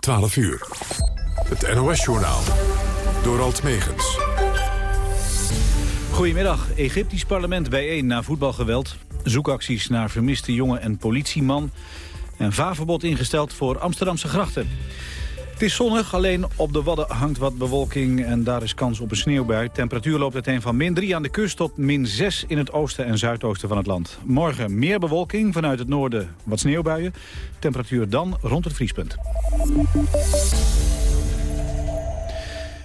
12 uur. Het NOS-journaal. Door Alt Megens. Goedemiddag. Egyptisch parlement bijeen na voetbalgeweld. Zoekacties naar vermiste jongen en politieman. En vaarverbod ingesteld voor Amsterdamse grachten. Het is zonnig, alleen op de Wadden hangt wat bewolking en daar is kans op een sneeuwbui. Temperatuur loopt uiteen van min 3 aan de kust tot min 6 in het oosten en zuidoosten van het land. Morgen meer bewolking, vanuit het noorden wat sneeuwbuien. Temperatuur dan rond het vriespunt.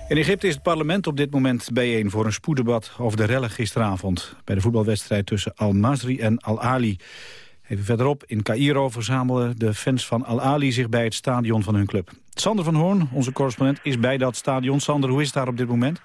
In Egypte is het parlement op dit moment bijeen voor een spoeddebat over de rellen gisteravond. Bij de voetbalwedstrijd tussen Al-Masri en Al-Ali. Even verderop in Cairo verzamelen de fans van Al-Ali zich bij het stadion van hun club. Sander van Hoorn, onze correspondent, is bij dat stadion. Sander, hoe is het daar op dit moment?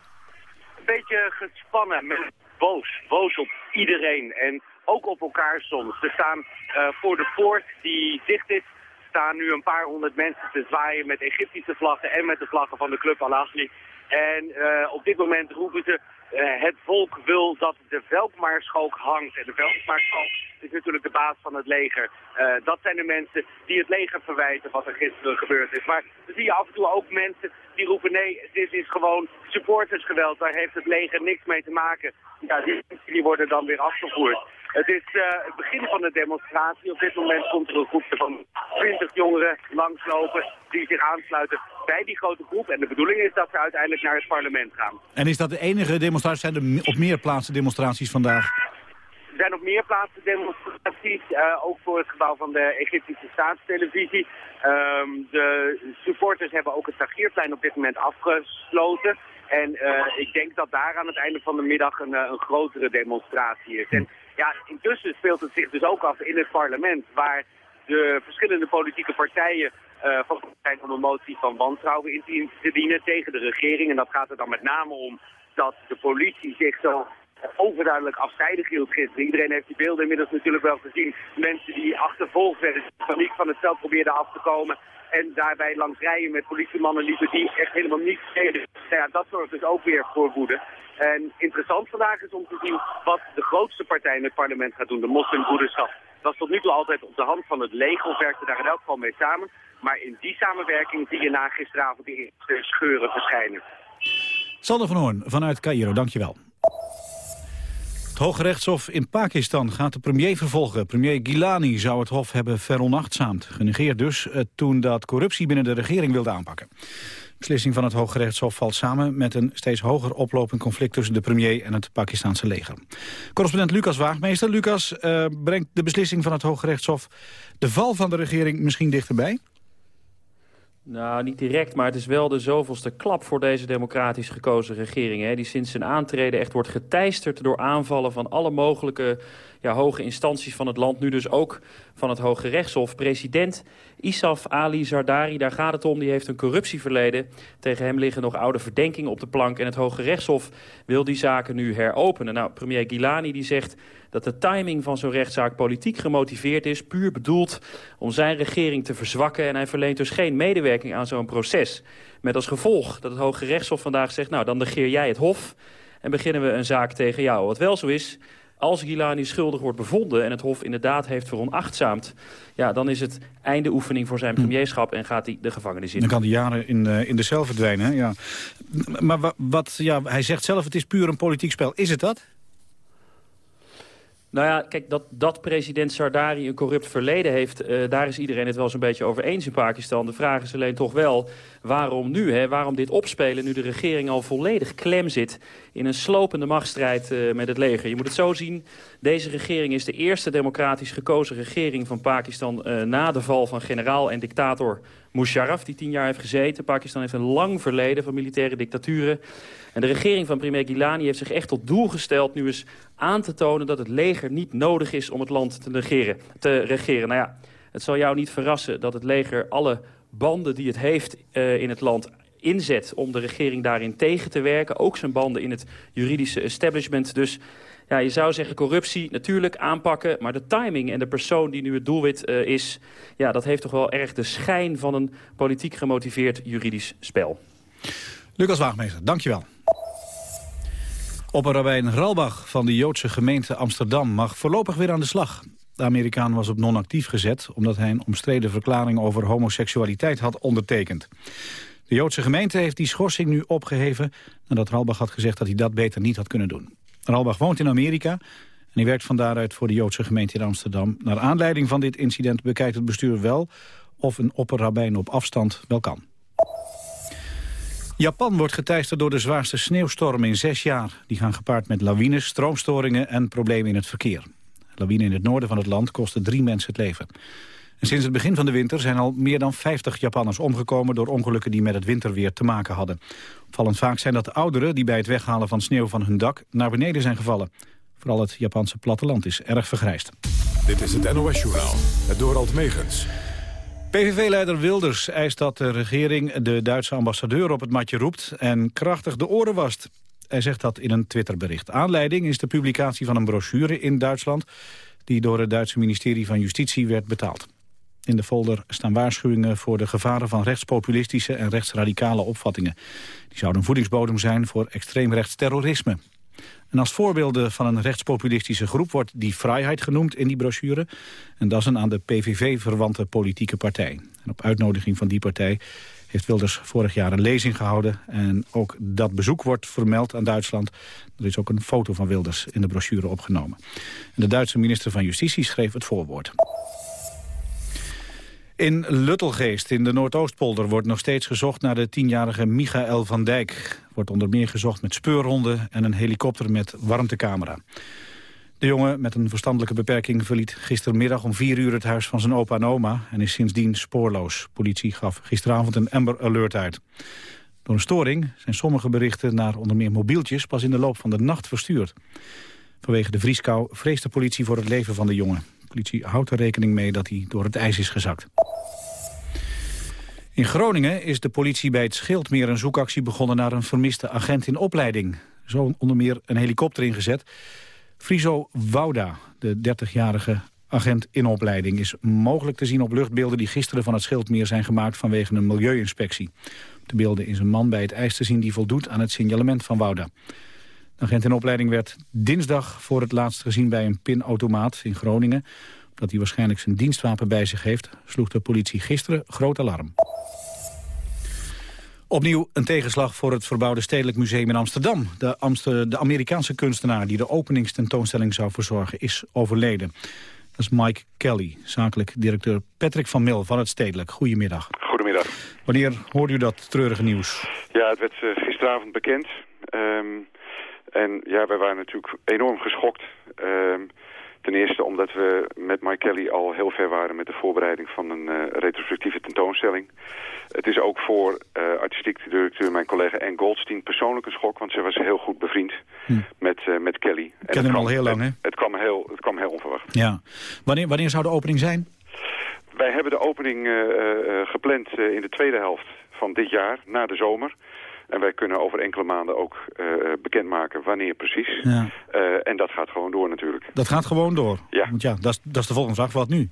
Een beetje gespannen, met boos. Boos op iedereen en ook op elkaar soms. Er staan uh, voor de poort die dicht is, staan nu een paar honderd mensen te zwaaien met Egyptische vlaggen en met de vlaggen van de club Al-Ahli. En uh, op dit moment roepen ze, uh, het volk wil dat de Velkmaarschalk hangt. En de Velkmaarschalk is natuurlijk de baas van het leger. Uh, dat zijn de mensen die het leger verwijten wat er gisteren gebeurd is. Maar dan zie je af en toe ook mensen die roepen nee, dit is gewoon supportersgeweld. Daar heeft het leger niks mee te maken. Ja, die, die worden dan weer afgevoerd. Het is uh, het begin van de demonstratie. Op dit moment komt er een groepje van 20 jongeren langslopen die zich aansluiten bij die grote groep. En de bedoeling is dat ze uiteindelijk naar het parlement gaan. En is dat de enige demonstratie? Zijn er op meer plaatsen demonstraties vandaag? Er zijn op meer plaatsen demonstraties, uh, ook voor het gebouw van de Egyptische staatstelevisie. Um, de supporters hebben ook het Tahrirplein op dit moment afgesloten. En uh, ik denk dat daar aan het einde van de middag een, een grotere demonstratie is. En ja, intussen speelt het zich dus ook af in het parlement, waar de verschillende politieke partijen uh, van zijn om een motie van wantrouwen in te dienen tegen de regering. En dat gaat er dan met name om dat de politie zich zo overduidelijk afzijdig hield gisteren. Iedereen heeft die beelden inmiddels natuurlijk wel gezien. Mensen die achtervolgd werden, paniek van het veld probeerden af te komen. En daarbij langs rijen met politiemannen liepen die echt helemaal niet deden. Nou ja, dat zorgt dus ook weer voor woede. En interessant vandaag is om te zien wat de grootste partij in het parlement gaat doen, de moslimbroederschap. Dat is tot nu toe altijd op de hand van het leger, werkte daar in elk geval mee samen. Maar in die samenwerking zie je na gisteravond die eerste scheuren verschijnen. Sander van Hoorn vanuit Cairo, dankjewel. Het Hoge Rechtshof in Pakistan gaat de premier vervolgen. Premier Gilani zou het hof hebben veronachtzaamd. Genegeerd dus eh, toen dat corruptie binnen de regering wilde aanpakken. De beslissing van het Hoge Rechtshof valt samen met een steeds hoger oplopend conflict tussen de premier en het Pakistanse leger. Correspondent Lucas Waagmeester. Lucas, uh, brengt de beslissing van het Hoge Rechtshof de val van de regering misschien dichterbij? Nou, niet direct, maar het is wel de zoveelste klap voor deze democratisch gekozen regering. Hè, die sinds zijn aantreden echt wordt geteisterd door aanvallen van alle mogelijke ja, hoge instanties van het land. Nu dus ook van het Hoge Rechtshof. President Isaf Ali Zardari, daar gaat het om, die heeft een corruptieverleden. Tegen hem liggen nog oude verdenkingen op de plank. En het Hoge Rechtshof wil die zaken nu heropenen. Nou, premier Gilani die zegt dat de timing van zo'n rechtszaak politiek gemotiveerd is... puur bedoeld om zijn regering te verzwakken... en hij verleent dus geen medewerking aan zo'n proces. Met als gevolg dat het Hoge Rechtshof vandaag zegt... nou, dan negeer jij het Hof en beginnen we een zaak tegen jou. Wat wel zo is, als Gilani schuldig wordt bevonden en het Hof inderdaad heeft veronachtzaamd... ja, dan is het einde oefening voor zijn hm. premierschap en gaat hij de gevangenis in. Dan kan hij jaren in, uh, in de cel verdwijnen, hè? Ja. Maar wat, ja, hij zegt zelf, het is puur een politiek spel. Is het dat? Nou ja, kijk, dat, dat president Sardari een corrupt verleden heeft... Uh, daar is iedereen het wel zo'n beetje over eens in Pakistan. De vraag is alleen toch wel, waarom nu? Hè? Waarom dit opspelen nu de regering al volledig klem zit... in een slopende machtsstrijd uh, met het leger? Je moet het zo zien, deze regering is de eerste democratisch gekozen regering van Pakistan... Uh, na de val van generaal en dictator Musharraf, die tien jaar heeft gezeten. Pakistan heeft een lang verleden van militaire dictaturen. En de regering van premier Gilani heeft zich echt tot doel gesteld... nu eens aan te tonen dat het leger niet nodig is om het land te, negeren, te regeren. Nou ja, het zal jou niet verrassen dat het leger alle banden die het heeft uh, in het land inzet om de regering daarin tegen te werken. Ook zijn banden in het juridische establishment. Dus ja, je zou zeggen corruptie natuurlijk aanpakken... maar de timing en de persoon die nu het doelwit uh, is... ja, dat heeft toch wel erg de schijn van een politiek gemotiveerd juridisch spel. Lucas Waagmeester, dankjewel. Opperrabijn Ralbach van de Joodse gemeente Amsterdam mag voorlopig weer aan de slag. De Amerikaan was op non-actief gezet omdat hij een omstreden verklaring over homoseksualiteit had ondertekend. De Joodse gemeente heeft die schorsing nu opgeheven nadat Ralbach had gezegd dat hij dat beter niet had kunnen doen. Ralbach woont in Amerika en hij werkt van daaruit voor de Joodse gemeente in Amsterdam. Naar aanleiding van dit incident bekijkt het bestuur wel of een opperrabijn op afstand wel kan. Japan wordt geteisterd door de zwaarste sneeuwstorm in zes jaar. Die gaan gepaard met lawines, stroomstoringen en problemen in het verkeer. Lawine in het noorden van het land kostte drie mensen het leven. En sinds het begin van de winter zijn al meer dan 50 Japanners omgekomen... door ongelukken die met het winterweer te maken hadden. Opvallend vaak zijn dat de ouderen die bij het weghalen van sneeuw van hun dak... naar beneden zijn gevallen. Vooral het Japanse platteland is erg vergrijsd. Dit is het NOS-journaal, het Dorald Megens. PVV-leider Wilders eist dat de regering de Duitse ambassadeur op het matje roept... en krachtig de oren wast. Hij zegt dat in een Twitterbericht. Aanleiding is de publicatie van een brochure in Duitsland... die door het Duitse ministerie van Justitie werd betaald. In de folder staan waarschuwingen voor de gevaren van rechtspopulistische en rechtsradicale opvattingen. Die zouden voedingsbodem zijn voor extreemrechts terrorisme. En als voorbeelden van een rechtspopulistische groep wordt die Vrijheid genoemd in die brochure. En dat is een aan de PVV verwante politieke partij. En op uitnodiging van die partij heeft Wilders vorig jaar een lezing gehouden. En ook dat bezoek wordt vermeld aan Duitsland. Er is ook een foto van Wilders in de brochure opgenomen. En de Duitse minister van Justitie schreef het voorwoord. In Luttelgeest in de Noordoostpolder wordt nog steeds gezocht naar de tienjarige Michael van Dijk. Wordt onder meer gezocht met speurhonden en een helikopter met warmtecamera. De jongen met een verstandelijke beperking verliet gistermiddag om vier uur het huis van zijn opa en oma en is sindsdien spoorloos. Politie gaf gisteravond een Amber Alert uit. Door een storing zijn sommige berichten naar onder meer mobieltjes pas in de loop van de nacht verstuurd. Vanwege de vrieskou vreest de politie voor het leven van de jongen. Politie houdt er rekening mee dat hij door het ijs is gezakt. In Groningen is de politie bij het Schildmeer een zoekactie begonnen naar een vermiste agent in opleiding. Zo onder meer een helikopter ingezet. Friso Wouda, de 30-jarige agent in opleiding, is mogelijk te zien op luchtbeelden die gisteren van het Schildmeer zijn gemaakt vanwege een milieuinspectie. Op de beelden is een man bij het ijs te zien die voldoet aan het signalement van Wouda. De agent in opleiding werd dinsdag voor het laatst gezien bij een pinautomaat in Groningen. Omdat hij waarschijnlijk zijn dienstwapen bij zich heeft, sloeg de politie gisteren groot alarm. Opnieuw een tegenslag voor het verbouwde Stedelijk Museum in Amsterdam. De, Amster de Amerikaanse kunstenaar die de openingstentoonstelling zou verzorgen is overleden. Dat is Mike Kelly, zakelijk directeur Patrick van Mil van het Stedelijk. Goedemiddag. Goedemiddag. Wanneer hoorde u dat treurige nieuws? Ja, het werd uh, gisteravond bekend. Um, en ja, wij waren natuurlijk enorm geschokt. Um, Ten eerste omdat we met Mike Kelly al heel ver waren met de voorbereiding van een uh, retrospectieve tentoonstelling. Het is ook voor uh, artistiek directeur, mijn collega Anne Goldstein, persoonlijk een schok. Want ze was heel goed bevriend hm. met, uh, met Kelly. Ik ken hem al heel lang, hè? Het, het, kwam heel, het kwam heel onverwacht. Ja. Wanneer, wanneer zou de opening zijn? Wij hebben de opening gepland in de tweede helft van dit jaar, na de zomer. En wij kunnen over enkele maanden ook uh, bekendmaken wanneer precies. Ja. Uh, en dat gaat gewoon door natuurlijk. Dat gaat gewoon door? Ja. Want ja, dat is, dat is de volgende vraag. Wat nu?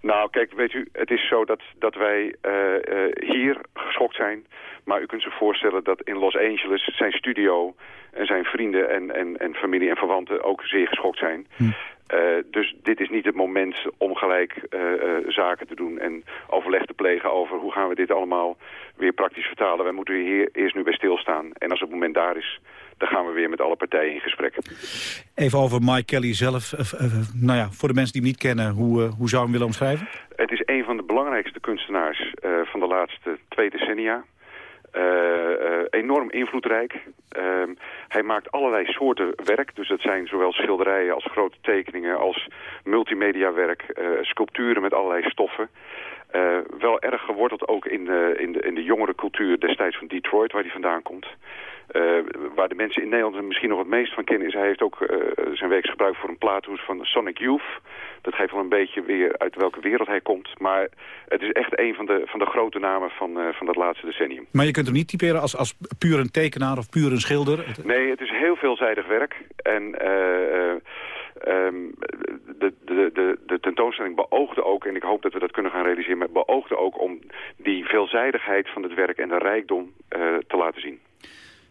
Nou, kijk, weet u, het is zo dat, dat wij uh, hier geschokt zijn. Maar u kunt zich voorstellen dat in Los Angeles zijn studio en zijn vrienden en, en, en familie en verwanten ook zeer geschokt zijn. Hm. Uh, dus dit is niet het moment om gelijk uh, uh, zaken te doen en overleg te plegen over hoe gaan we dit allemaal weer praktisch vertalen. Wij moeten hier eerst nu bij stilstaan. En als het moment daar is, dan gaan we weer met alle partijen in gesprek. Even over Mike Kelly zelf. nou ja, voor de mensen die hem niet kennen, hoe, hoe zou je hem willen omschrijven? Het is een van de belangrijkste kunstenaars van de laatste twee decennia. Uh, uh, enorm invloedrijk. Uh, hij maakt allerlei soorten werk. Dus dat zijn zowel schilderijen als grote tekeningen... als multimediawerk, sculpturen met allerlei stoffen. wel erg geworteld ook in de, in, de, in de jongere cultuur destijds van Detroit... waar hij vandaan komt. Uh, waar de mensen in Nederland er misschien nog het meest van kennen is... hij heeft ook uh, zijn werk gebruikt voor een plaathoes van Sonic Youth. Dat geeft wel een beetje weer uit welke wereld hij komt. Maar het is echt een van de, van de grote namen van, uh, van dat laatste decennium. Maar je kunt hem niet typeren als, als puur een tekenaar of puur een schilder? Nee, het is heel veelzijdig werk. En... Um, de, de, de, de tentoonstelling beoogde ook, en ik hoop dat we dat kunnen gaan realiseren... maar beoogde ook om die veelzijdigheid van het werk en de rijkdom te laten zien.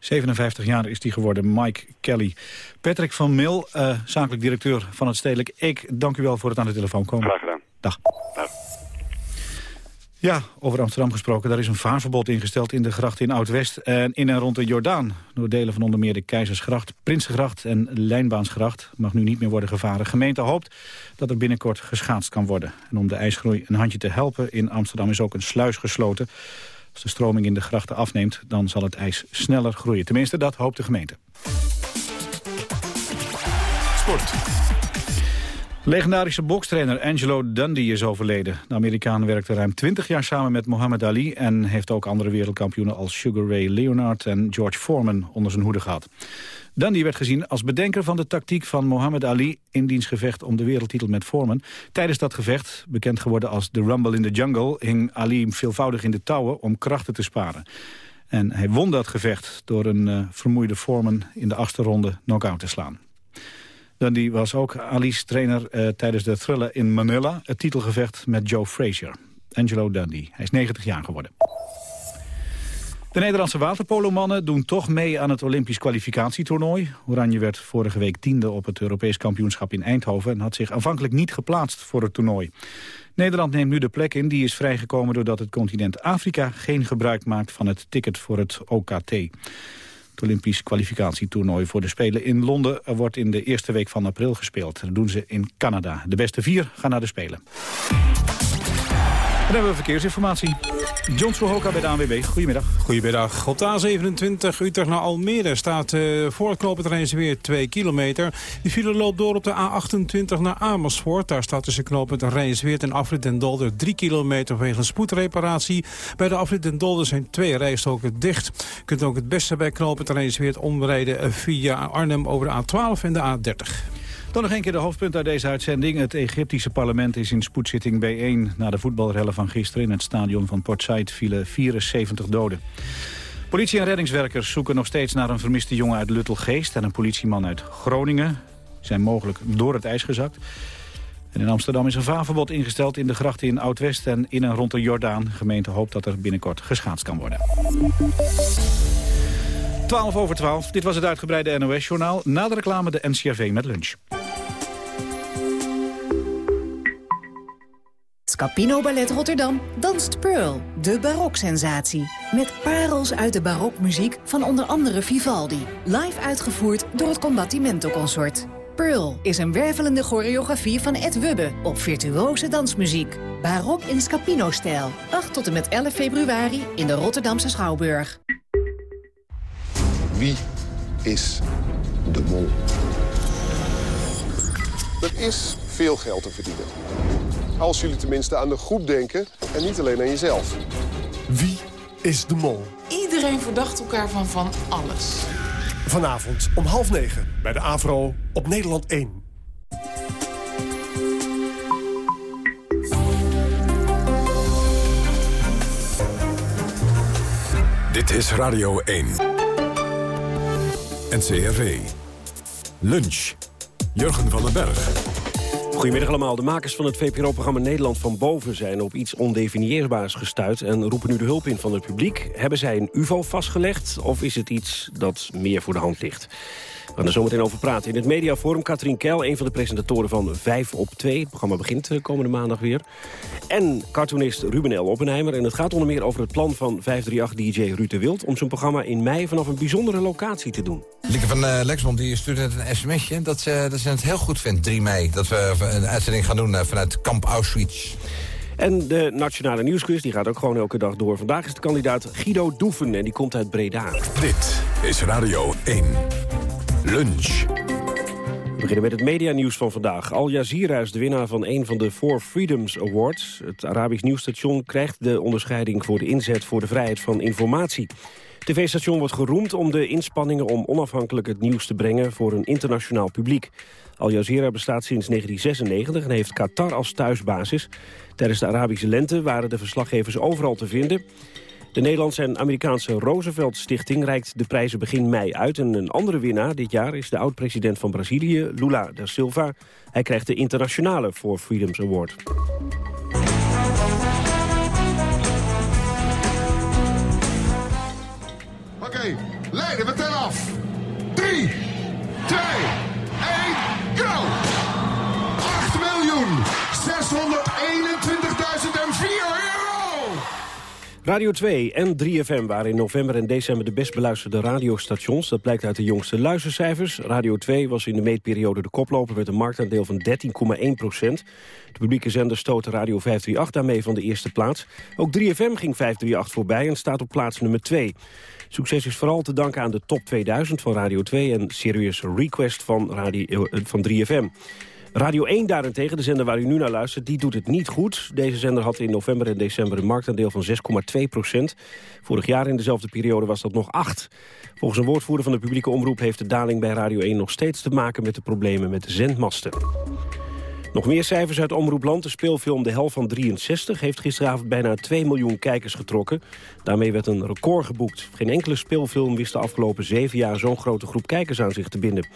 57 jaar is hij geworden, Mike Kelly. Patrick van Mil, uh, zakelijk directeur van het Stedelijk. Ik dank u wel voor het aan de telefoon komen. Graag gedaan. Dag. Ja, over Amsterdam gesproken. Daar is een vaarverbod ingesteld in de gracht in Oud-West... en in en rond de Jordaan. Door delen van onder meer de Keizersgracht, Prinsengracht en Lijnbaansgracht... mag nu niet meer worden gevaren. De gemeente hoopt dat er binnenkort geschaatst kan worden. En om de ijsgroei een handje te helpen in Amsterdam is ook een sluis gesloten. Als de stroming in de grachten afneemt, dan zal het ijs sneller groeien. Tenminste, dat hoopt de gemeente. Sport. Legendarische bokstrainer Angelo Dundee is overleden. De Amerikaan werkte ruim 20 jaar samen met Muhammad Ali... en heeft ook andere wereldkampioenen als Sugar Ray Leonard en George Foreman onder zijn hoede gehad. Dundee werd gezien als bedenker van de tactiek van Muhammad Ali... in diens gevecht om de wereldtitel met Foreman. Tijdens dat gevecht, bekend geworden als de Rumble in the Jungle... hing Ali veelvoudig in de touwen om krachten te sparen. En hij won dat gevecht door een uh, vermoeide Foreman... in de achtste ronde knock-out te slaan. Dundee was ook Ali's trainer uh, tijdens de thriller in Manila... het titelgevecht met Joe Frazier. Angelo Dundee. Hij is 90 jaar geworden. De Nederlandse waterpolomannen doen toch mee aan het Olympisch kwalificatietoernooi. Oranje werd vorige week tiende op het Europees kampioenschap in Eindhoven... en had zich aanvankelijk niet geplaatst voor het toernooi. Nederland neemt nu de plek in. Die is vrijgekomen doordat het continent Afrika geen gebruik maakt van het ticket voor het OKT. Het Olympisch kwalificatietoernooi voor de Spelen in Londen wordt in de eerste week van april gespeeld. Dat doen ze in Canada. De beste vier gaan naar de Spelen. Dan hebben we verkeersinformatie. John Sohoka bij de ANWB. Goedemiddag. Goedemiddag. Op de A27 Utrecht naar Almere staat uh, voor het knooppunt weer 2 kilometer. Die file loopt door op de A28 naar Amersfoort. Daar staat tussen knooppunt Rijnsweert en Afrit den Dolder 3 kilometer wegens spoedreparatie. Bij de Afrit den Dolder zijn twee rijstoken dicht. Je kunt ook het beste bij knooppunt Rijnsweert omrijden via Arnhem over de A12 en de A30. Dan nog een keer de hoofdpunt uit deze uitzending. Het Egyptische parlement is in spoedzitting bijeen... na de voetbalrellen van gisteren in het stadion van Port Said vielen 74 doden. Politie en reddingswerkers zoeken nog steeds naar een vermiste jongen uit Luttelgeest... en een politieman uit Groningen. zijn mogelijk door het ijs gezakt. En in Amsterdam is een vaarverbod ingesteld in de grachten in Oud-West... en in en rond de Jordaan. De gemeente hoopt dat er binnenkort geschaatst kan worden. 12 over 12. Dit was het uitgebreide NOS-journaal. Na de reclame de NCRV met lunch. Scapino Ballet Rotterdam danst Pearl, de baroksensatie. Met parels uit de barokmuziek van onder andere Vivaldi. Live uitgevoerd door het Combattimento Consort. Pearl is een wervelende choreografie van Ed Wubbe op virtuose dansmuziek. Barok in Scapino-stijl. 8 tot en met 11 februari in de Rotterdamse Schouwburg. Wie is de mol? Er is veel geld te verdienen. Als jullie tenminste aan de groep denken en niet alleen aan jezelf. Wie is de mol? Iedereen verdacht elkaar van van alles. Vanavond om half negen bij de AVRO op Nederland 1. Dit is Radio 1. NCRV. Lunch. Jurgen van den Berg. Goedemiddag allemaal. De makers van het VPRO-programma Nederland van Boven... zijn op iets ondefinieerbaars gestuurd en roepen nu de hulp in van het publiek. Hebben zij een ufo vastgelegd of is het iets dat meer voor de hand ligt? We gaan er zo meteen over praten. In het mediaforum Katrien Keil, een van de presentatoren van 5 op 2. Het programma begint eh, komende maandag weer. En cartoonist Ruben L. Oppenheimer. En het gaat onder meer over het plan van 538-dj Ruud de Wild... om zijn programma in mei vanaf een bijzondere locatie te doen. Lieke van uh, Lexmond die stuurt net een sms'je... Dat, ze, dat ze het heel goed vindt, 3 mei. Dat we een uitzending gaan doen uh, vanuit Kamp Auschwitz. En de Nationale Nieuwsquiz die gaat ook gewoon elke dag door. Vandaag is de kandidaat Guido Doeven en die komt uit Breda. Dit is Radio 1. Lunch. We beginnen met het medianieuws van vandaag. Al Jazeera is de winnaar van een van de Four Freedoms Awards. Het Arabisch nieuwsstation krijgt de onderscheiding voor de inzet voor de vrijheid van informatie. Het tv-station wordt geroemd om de inspanningen om onafhankelijk het nieuws te brengen voor een internationaal publiek. Al Jazeera bestaat sinds 1996 en heeft Qatar als thuisbasis. Tijdens de Arabische lente waren de verslaggevers overal te vinden. De Nederlandse en Amerikaanse Roosevelt Stichting reikt de prijzen begin mei uit. En een andere winnaar dit jaar is de oud-president van Brazilië, Lula da Silva. Hij krijgt de internationale For Freedoms Award. Oké, okay, Leiden, 3, 2, 1, go! 8 miljoen 621.004 euro! Radio 2 en 3FM waren in november en december de best beluisterde radiostations. Dat blijkt uit de jongste luistercijfers. Radio 2 was in de meetperiode de koploper met een marktaandeel van 13,1 procent. De publieke zender stootte Radio 538 daarmee van de eerste plaats. Ook 3FM ging 538 voorbij en staat op plaats nummer 2. Succes is vooral te danken aan de top 2000 van Radio 2 en Serious Request van, radio, eh, van 3FM. Radio 1 daarentegen, de zender waar u nu naar luistert, die doet het niet goed. Deze zender had in november en december een marktaandeel van 6,2 procent. Vorig jaar in dezelfde periode was dat nog 8. Volgens een woordvoerder van de publieke omroep heeft de daling bij Radio 1 nog steeds te maken met de problemen met de zendmasten. Nog meer cijfers uit Omroepland. De speelfilm De Hel van 63 heeft gisteravond bijna 2 miljoen kijkers getrokken. Daarmee werd een record geboekt. Geen enkele speelfilm wist de afgelopen zeven jaar zo'n grote groep kijkers aan zich te binden.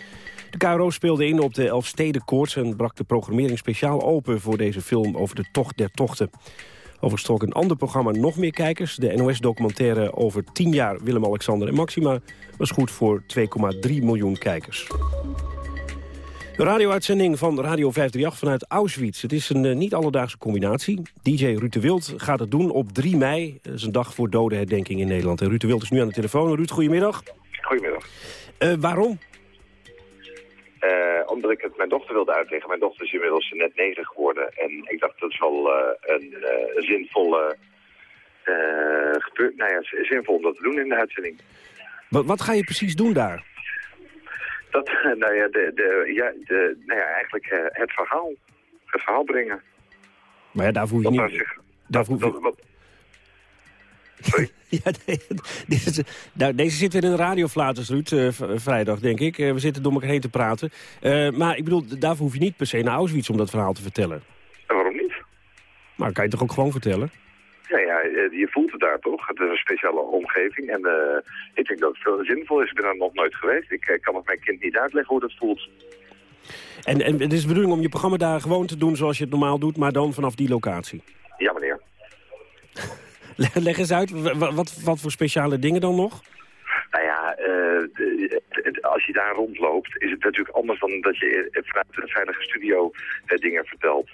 De KRO speelde in op de Elfstedenkoorts en brak de programmering speciaal open voor deze film over de tocht der tochten. Overigens trok een ander programma nog meer kijkers. De NOS-documentaire over 10 jaar Willem-Alexander en Maxima was goed voor 2,3 miljoen kijkers. De radio-uitzending van Radio 538 vanuit Auschwitz. Het is een uh, niet alledaagse combinatie. DJ Ruud de Wild gaat het doen op 3 mei. Dat is een dag voor dodenherdenking in Nederland. En Ruud de Wild is nu aan de telefoon. Ruud, goedemiddag. Goedemiddag. Uh, waarom? Uh, omdat ik het mijn dochter wilde uitleggen. Mijn dochter is inmiddels net negen geworden. En ik dacht dat is wel een zinvolle... nou ja, zinvol om dat te doen in de uitzending. Wat, wat ga je precies doen daar? Dat, nou ja, de, de, ja, de, nou ja eigenlijk uh, het verhaal. Het verhaal brengen. Maar ja, daar voel je niet... Zich, daar dat, je... Sorry? ja, nee, deze, nou, deze zit weer in de radioflaters, Ruud, uh, vrijdag, denk ik. Uh, we zitten door elkaar heen te praten. maar ik bedoel, daarvoor hoef je niet per se naar Auschwitz om dat verhaal te vertellen. En waarom niet? Maar kan je toch ook gewoon vertellen? Ja, ja, je voelt het daar toch. Het is een speciale omgeving. En ik denk dat het veel zinvol is. Ik ben er nog nooit geweest. Ik kan het mijn kind niet uitleggen hoe dat voelt. En, en het is de bedoeling om je programma daar gewoon te doen zoals je het normaal doet, maar dan vanaf die locatie? Ja, meneer. Leg eens uit, wat, wat, voor speciale dingen dan nog? Nou ja, de, als je daar rondloopt, is het natuurlijk anders dan dat je vanuit een veilige studio dingen vertelt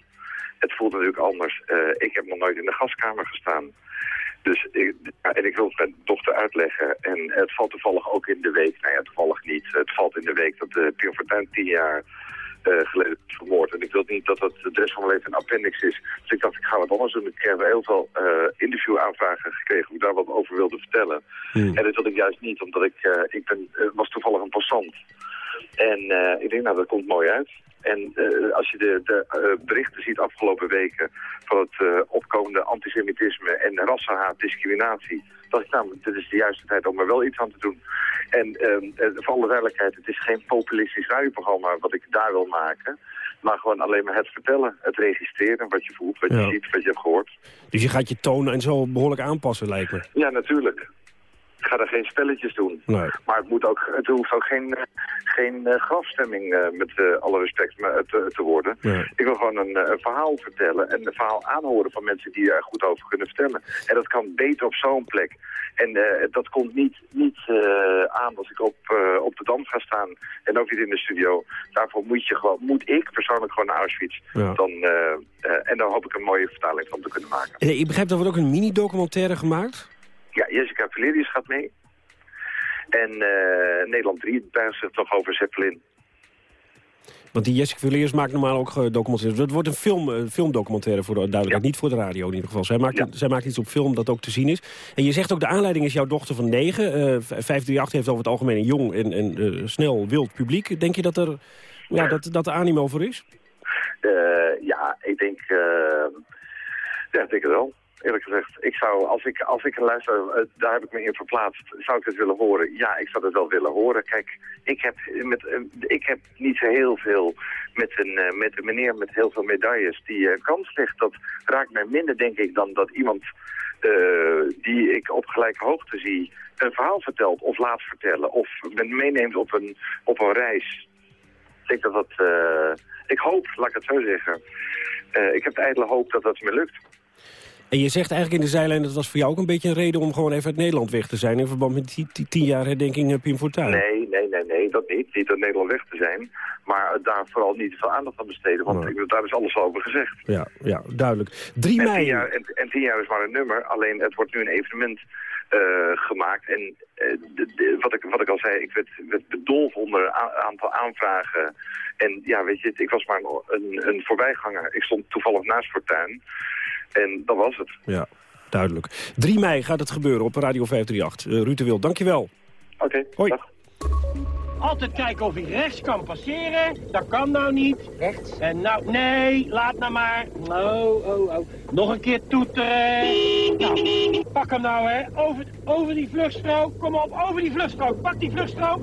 het voelt natuurlijk anders. Uh, ik heb nog nooit in de gaskamer gestaan. Dus ik, en ik wil het mijn dochter uitleggen. En het valt toevallig ook in de week, nou ja, toevallig niet. Het valt in de week dat de Pio Fortuyn tien jaar geleden is vermoord. En ik wil niet dat het de rest van mijn leven een appendix is. Dus ik dacht, ik ga wat anders doen. Ik heb heel veel uh, interviewaanvragen gekregen hoe ik daar wat over wilde vertellen. Hmm. En dat wilde ik juist niet, omdat ik, uh, ik ben, was toevallig een passant. En ik denk, nou, dat komt mooi uit. En uh, als je de, de uh, berichten ziet afgelopen weken van het uh, opkomende antisemitisme en rassenhaat, discriminatie, dacht ik nou, dit is de juiste tijd om er wel iets aan te doen. En voor alle duidelijkheid, het is geen populistisch radioprogramma wat ik daar wil maken. Maar gewoon alleen maar het vertellen, het registreren, wat je voelt, wat je ziet, wat je hebt gehoord. Dus je gaat je tonen en zo behoorlijk aanpassen, lijkt me. Ja, natuurlijk. Ik ga er geen spelletjes doen. Nee. Maar het, moet ook, het hoeft ook geen, geen uh, grafstemming, uh, met uh, alle respect, te, te worden. Nee. Ik wil gewoon een, een, verhaal vertellen en een verhaal aanhoren van mensen die daar goed over kunnen vertellen. En dat kan beter op zo'n plek. En dat komt niet, niet aan als ik op, op de Dam ga staan en ook niet in de studio. Daarvoor moet, je gewoon, moet ik persoonlijk gewoon naar Auschwitz. Ja. Dan, en daar hoop ik een mooie vertaling van te kunnen maken. En ik begrijp dat er ook een mini-documentaire gemaakt? Ja, Jessica Valerius gaat mee. En uh, Nederland 3 buigt zich toch over Zeppelin. Want die Jessica Valerius maakt normaal ook uh, documentaires. Het wordt een film, uh, filmdocumentaire voor de duidelijkheid. Ja. Niet voor de radio in ieder geval. Zij maakt, ja. zij maakt iets op film dat ook te zien is. En je zegt ook de aanleiding is jouw dochter van 9. 538 heeft over het algemeen een jong en, en snel wild publiek. Denk je dat er ja, dat, dat er animo voor is? ja, ik denk... ja, ik denk het wel eerlijk gezegd. Ik zou, als ik, als ik luister, daar heb ik me in verplaatst, zou ik het willen horen? Ja, ik zou het wel willen horen. Kijk, ik heb, met, ik heb niet zo heel veel met een, met een meneer met heel veel medailles die kans legt. Dat raakt mij minder, denk ik, dan dat iemand die ik op gelijke hoogte zie een verhaal vertelt of laat vertellen. Of me meeneemt op een, op een reis. Ik denk dat dat... Ik hoop, laat ik het zo zeggen. ik heb de ijdele hoop dat dat me lukt. En je zegt eigenlijk in de zijlijn, dat was voor jou ook een beetje een reden om gewoon even uit Nederland weg te zijn in verband met die, die tien jaar herdenking eh, Pim Fortuyn. Nee, nee, nee, nee, dat niet. Niet uit Nederland weg te zijn. Maar daar vooral niet veel aandacht aan besteden. Want ik, daar is alles over gezegd. Ja, ja duidelijk. 3 en mei. Tien jaar, en, en tien jaar is maar een nummer. Alleen het wordt nu een evenement eh, gemaakt. En eh, de, de- wat, ik, wat ik al zei, ik werd, werd bedolven onder een aantal aanvragen. En ja, weet je, ik was maar een, een, een voorbijganger. Ik stond toevallig naast Fortuin. En dat was het. Ja, duidelijk. 3 mei gaat het gebeuren op Radio 538. Uh, Ruud de Wild, dankjewel. Oké, Hoi. Altijd kijken of ik rechts kan passeren. Dat kan nou niet. Rechts? En nou, nee, laat nou maar. Oh, oh, oh. Nog een keer toeteren. Nou, pak hem nou, hè. Over, over die vluchtstrook. Kom op, over die vluchtstrook. Pak die vluchtstrook.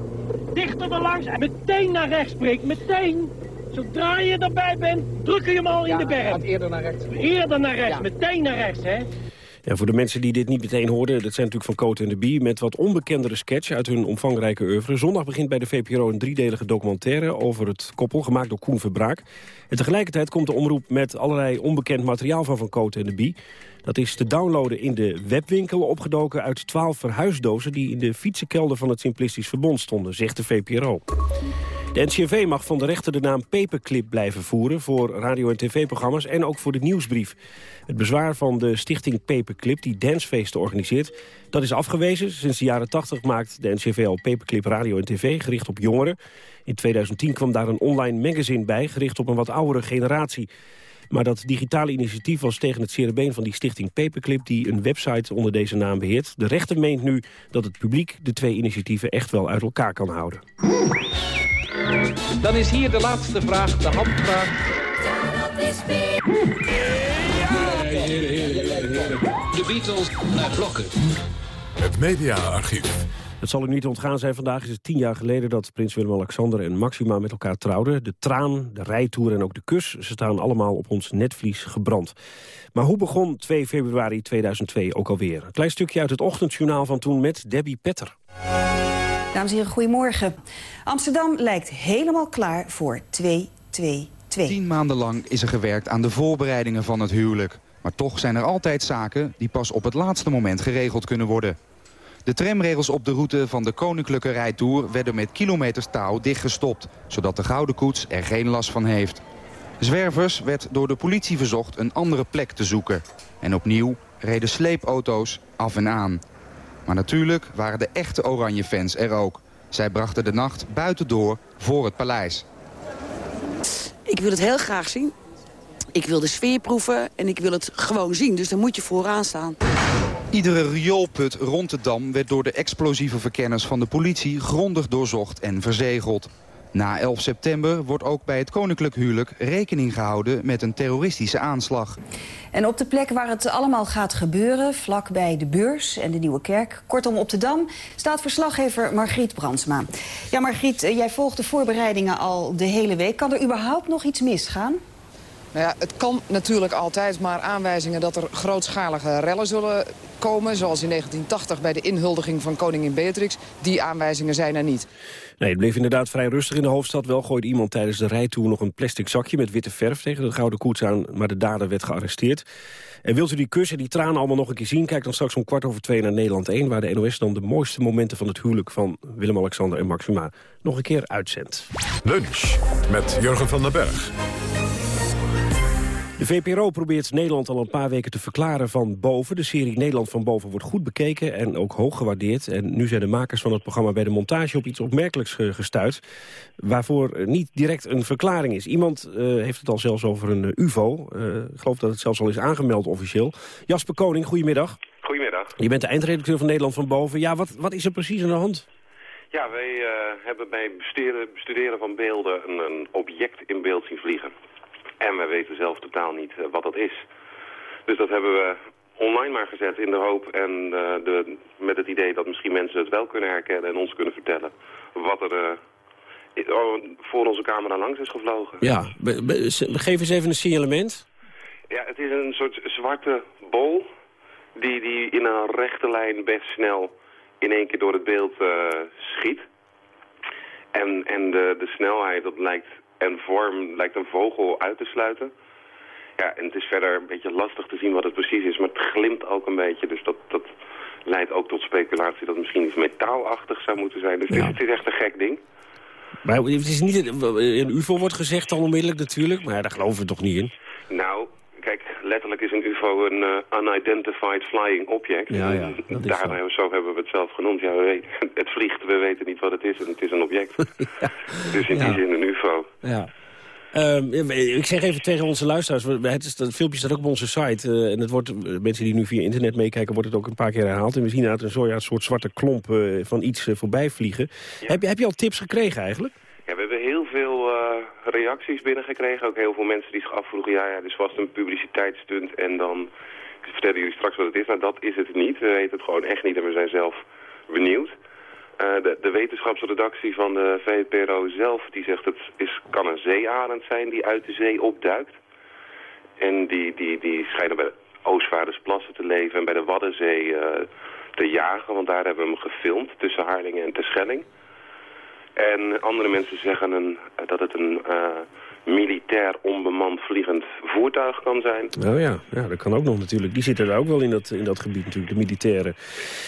Dichter erlangs. En meteen naar rechts springt. Meteen. Zodra je erbij bent, druk je hem al in de berm. eerder naar rechts. Eerder naar rechts. Meteen naar rechts, hè. Ja, voor de mensen die dit niet meteen hoorden, dat zijn natuurlijk van Cote en de Bie... met wat onbekendere sketch uit hun omvangrijke oeuvre. Zondag begint bij de VPRO een driedelige documentaire over het koppel... gemaakt door Koen Verbraak. En tegelijkertijd komt de omroep met allerlei onbekend materiaal van Van Cote en de Bie. Dat is te downloaden in de webwinkel, opgedoken uit twaalf verhuisdozen... die in de fietsenkelder van het Simplistisch Verbond stonden, zegt de VPRO. De NCRV mag van de rechter de naam Paperclip blijven voeren... voor radio- en tv-programma's en ook voor de nieuwsbrief. Het bezwaar van de stichting Paperclip, die dancefeesten organiseert... dat is afgewezen. Sinds de jaren 80 maakt de NCRV al Paperclip radio en tv... gericht op jongeren. In 2010 kwam daar een online magazine bij... gericht op een wat oudere generatie. Maar dat digitale initiatief was tegen het zere been van die stichting Paperclip... die een website onder deze naam beheert. De rechter meent nu dat het publiek de twee initiatieven echt wel uit elkaar kan houden. Dan is hier de laatste vraag, de handvraag. De Beatles naar blokken. Het mediaarchief. Het zal u niet ontgaan zijn, vandaag is het tien jaar geleden dat prins Willem-Alexander en Maxima met elkaar trouwden. De traan, de rijtoer en ook de kus, ze staan allemaal op ons netvlies gebrand. Maar hoe begon 2 februari 2002 ook alweer? Een klein stukje uit het ochtendjournaal van toen met Debbie Petter. Dames en heren, goedemorgen. Amsterdam lijkt helemaal klaar voor 2-2-2. Tien maanden lang is er gewerkt aan de voorbereidingen van het huwelijk. Maar toch zijn er altijd zaken die pas op het laatste moment geregeld kunnen worden. De tramregels op de route van de Koninklijke Rijtour werden met kilometers touw dichtgestopt, zodat de Gouden Koets er geen last van heeft. Zwervers werd door de politie verzocht een andere plek te zoeken. En opnieuw reden sleepauto's af en aan. Maar natuurlijk waren de echte oranje fans er ook. Zij brachten de nacht buiten door voor het paleis. Ik wil het heel graag zien. Ik wil de sfeer proeven en ik wil het gewoon zien. Dus dan moet je vooraan staan. Iedere rioolput rond de Dam werd door de explosieve verkenners van de politie grondig doorzocht en verzegeld. Na 11 september wordt ook bij het koninklijk huwelijk rekening gehouden met een terroristische aanslag. En op de plek waar het allemaal gaat gebeuren, vlak bij de beurs en de Nieuwe Kerk... kortom op de Dam, staat verslaggever Margriet Brandsma. Ja, Margriet, eh, jij volgt de voorbereidingen al de hele week. Kan er überhaupt nog iets misgaan? Nou ja, het kan natuurlijk altijd, maar aanwijzingen dat er grootschalige rellen zullen komen... zoals in 1980 bij de inhuldiging van koningin Beatrix, die aanwijzingen zijn er niet. Nee, het bleef inderdaad vrij rustig in de hoofdstad. Wel gooide iemand tijdens de rijtour nog een plastic zakje met witte verf tegen de gouden koets aan, maar de dader werd gearresteerd. En wilt u die kus en die tranen allemaal nog een keer zien? Kijk dan straks om kwart over twee naar Nederland 1... waar de NOS dan de mooiste momenten van het huwelijk van Willem-Alexander en Maxima nog een keer uitzendt. Lunch met Jurgen van den Berg. De VPRO probeert Nederland al een paar weken te verklaren van boven. De serie Nederland van boven wordt goed bekeken en ook hoog gewaardeerd. En nu zijn de makers van het programma bij de montage op iets opmerkelijks gestuurd... waarvoor niet direct een verklaring is. Iemand uh, heeft het al zelfs over een uh, ufo. Uh, ik geloof dat het zelfs al is aangemeld officieel. Jasper Koning, goedemiddag. Goedemiddag. Je bent de eindredacteur van Nederland van boven. Ja, wat, wat is er precies aan de hand? Ja, wij hebben bij bestuderen, bestuderen van beelden een, een object in beeld zien vliegen. En we weten zelf totaal niet uh, wat dat is. Dus dat hebben we online maar gezet in de hoop en uh, de, met het idee dat misschien mensen het wel kunnen herkennen en ons kunnen vertellen wat er uh, voor onze camera langs is gevlogen. Ja, be, be, geef eens even een signalement. Ja, het is een soort zwarte bol die, die in een rechte lijn best snel in één keer door het beeld schiet. En, en de, de snelheid, dat lijkt en vorm lijkt een vogel uit te sluiten. Ja, en het is verder een beetje lastig te zien wat het precies is, maar het glimt ook een beetje. Dus dat, dat leidt ook tot speculatie dat het misschien iets metaalachtig zou moeten zijn. Dus dit, het is echt een gek ding. Maar het is niet een UFO wordt gezegd dan onmiddellijk natuurlijk, maar daar geloven we toch niet in. Nou, kijk, letterlijk is een UFO een eh, unidentified flying object. Ja, ja, En dat is Daar, zo. zo hebben we het zelf genoemd. Ja, we weten, het vliegt, we weten niet wat het is en het is een object. Dus in die zin een UFO. Ja. Ehm, ik zeg even tegen onze luisteraars, het, is, het filmpje staat ook op onze site. eh, en het wordt, eh, mensen die nu via internet meekijken, wordt het ook een paar keer herhaald. En we zien uit een soort, ja, een soort zwarte klomp eh, van iets eh, voorbij vliegen. Heb, je, heb je al tips gekregen eigenlijk? We hebben heel veel eh, reacties binnengekregen. Ook heel veel mensen die zich afvroegen, ja, ja, dit is vast een publiciteitsstunt. En dan vertellen jullie straks wat het is. Nou, dat is het niet. We weten het gewoon echt niet en we zijn zelf benieuwd. Eh, de, de wetenschapsredactie van de VPRO zelf, die zegt het is, kan een zeearend zijn die uit de zee opduikt. En die, die, die schijnen bij de Oostvaardersplassen te leven en bij de Waddenzee eh, te jagen. Want daar hebben we hem gefilmd tussen Harlingen en Terschelling. En andere mensen zeggen een, eh, dat het een eh, militair onbemand vliegend voertuig kan zijn. Oh ja, ja, dat kan ook nog natuurlijk. Die zitten er ook wel in dat, in dat gebied natuurlijk, de militairen.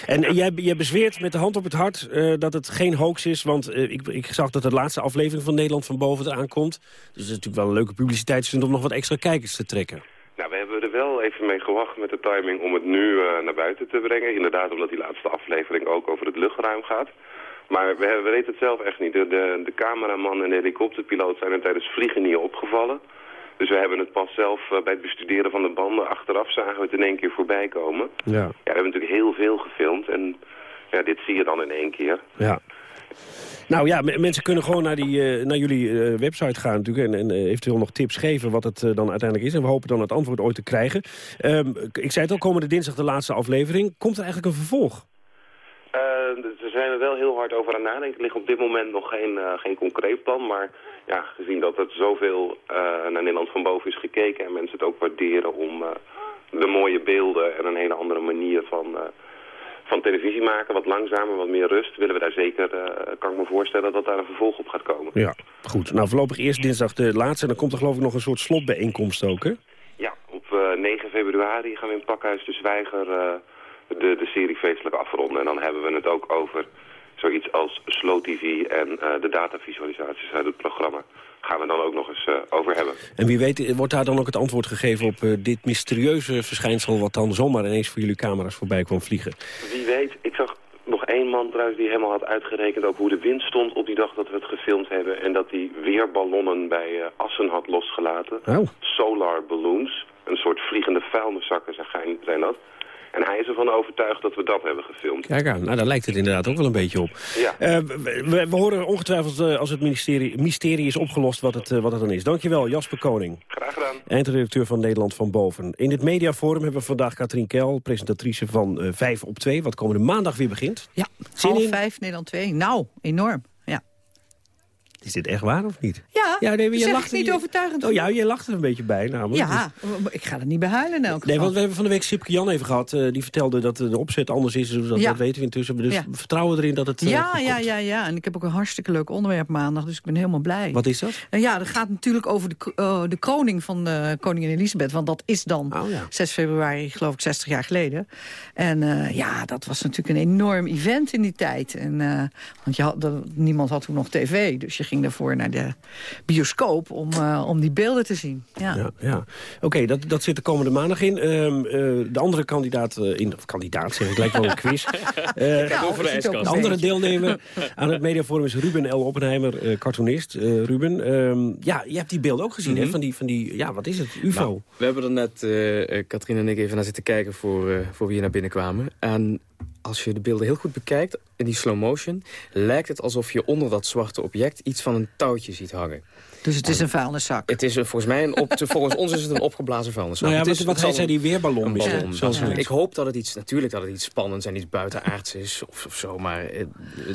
En jij, jij bezweert met de hand op het hart eh, dat het geen hoax is. Want ik, ik zag dat de laatste aflevering van Nederland van boven eraan komt. Dus het is natuurlijk wel een leuke publiciteitsstunt om nog wat extra kijkers te trekken. Nou, we hebben er wel even mee gewacht met de timing om het nu naar buiten te brengen. Inderdaad, omdat die laatste aflevering ook over het luchtruim gaat. Maar we, we weten het zelf echt niet. De, de, de cameraman en de helikopterpiloot zijn er tijdens vliegen niet opgevallen. Dus we hebben het pas zelf eh, bij het bestuderen van de banden achteraf zagen we het in één keer voorbij komen. Ja. Ja, we hebben natuurlijk heel veel gefilmd en ja, dit zie je dan in één keer. Ja. Nou ja, me- mensen kunnen gewoon naar, die, eh, naar jullie eh, website gaan natuurlijk... en, en eventueel nog tips geven wat het dan uiteindelijk is. En we hopen dan het antwoord ooit te krijgen. Ehm, ik zei het al, komende dinsdag de laatste aflevering. Komt er eigenlijk een vervolg? Zijn er wel heel hard over aan nadenken. Er ligt op dit moment nog geen, eh, geen concreet plan. Maar ja, gezien dat het zoveel eh, naar Nederland van boven is gekeken... en mensen het ook waarderen om eh, de mooie beelden en een hele andere manier van, van televisie maken... wat langzamer, wat meer rust, willen we daar zeker, kan ik me voorstellen... dat daar een vervolg op gaat komen. Ja, goed. Nou, voorlopig eerst dinsdag de laatste. En dan komt er geloof ik nog een soort slotbijeenkomst ook, hè? Ja, op eh, 9 februari gaan we in Pakhuis de Zwijger de, de serie feestelijk afronden. En dan hebben we het ook over zoiets als Slow TV en eh, de datavisualisaties uit het programma. Gaan we dan ook nog eens eh, over hebben. En wie weet eh, wordt daar dan ook het antwoord gegeven op dit mysterieuze verschijnsel... wat dan zomaar ineens voor jullie camera's voorbij kwam vliegen. Wie weet, ik zag nog één man trouwens die helemaal had uitgerekend ook hoe de wind stond op die dag dat we het gefilmd hebben. En dat hij weerballonnen bij eh, Assen had losgelaten. Oh. Solar balloons, een soort vliegende vuilniszakken zijn dat. En hij is ervan overtuigd dat we dat hebben gefilmd. Kijk aan, nou daar lijkt het inderdaad ook wel een beetje op. Ja. Eh, we, horen ongetwijfeld eh, als het ministerie, mysterie is opgelost wat het, eh, wat het dan is. Dankjewel, Jasper Koning. Graag gedaan. Eindredacteur van Nederland van Boven. In het mediaforum hebben we vandaag Katrien Kel, presentatrice van eh 5 op 2... wat komende maandag weer begint. Ja, Zin half in? vijf, Nederland 2. Nou, enorm. Is dit echt waar of niet? ja, Ja, nee, maar je lacht niet je- overtuigend. Oh ja, je lacht er een beetje bij namelijk. Dus- Ja, ik ga er niet bij huilen in elk Nee, want we hebben van de week Sipke Jan even gehad. eh, die vertelde dat eh, de opzet anders is. Dus dat, Ja. dat weten we intussen. Dus Ja. vertrouwen erin dat het... eh, ja, ja, ja, ja. En ik heb ook een hartstikke leuk onderwerp maandag, dus ik ben helemaal blij. Wat is dat? Nou ja, dat gaat natuurlijk over de, eh, de kroning van eh, koningin Elisabeth. Want dat is dan Oh, 6 februari, geloof ik, 60 jaar geleden. En eh, ja, dat was natuurlijk een enorm event in die tijd. En, eh, want je had, niemand had toen nog tv, dus je ging daarvoor naar de bioscoop om, eh, om die beelden te zien. Ja. Ja, ja. Oké, dat, dat zit de komende maandag in. Ehm, eh, de andere kandidaat, eh, in, of kandidaat zeg ik, lijkt wel een quiz. Eh, Ja, de de andere deelnemer aan het mediaforum is Ruben L. Oppenheimer, eh, cartoonist. Eh, Ruben, ehm, ja, je hebt die beelden ook gezien, hè? Mhm. Van die, van die, ja, wat is het? UFO. Nou, we hebben er net, eh eh, Katrien en ik, even naar zitten kijken voor, eh, voor we hier naar binnen kwamen. En als je de beelden heel goed bekijkt, in die slow motion... lijkt het alsof je onder dat zwarte object iets van een touwtje ziet hangen. Dus het is een vuilniszak. Het is een- volgens mij, een op, volgens ons is het een opgeblazen vuilniszak. Nou ja, Het is, wat- hij zei, die weerballon een ballon. zoals Ja. zoiets. Ik hoop dat het iets, natuurlijk dat het iets spannends en iets buitenaards is of, of zo. Maar eh,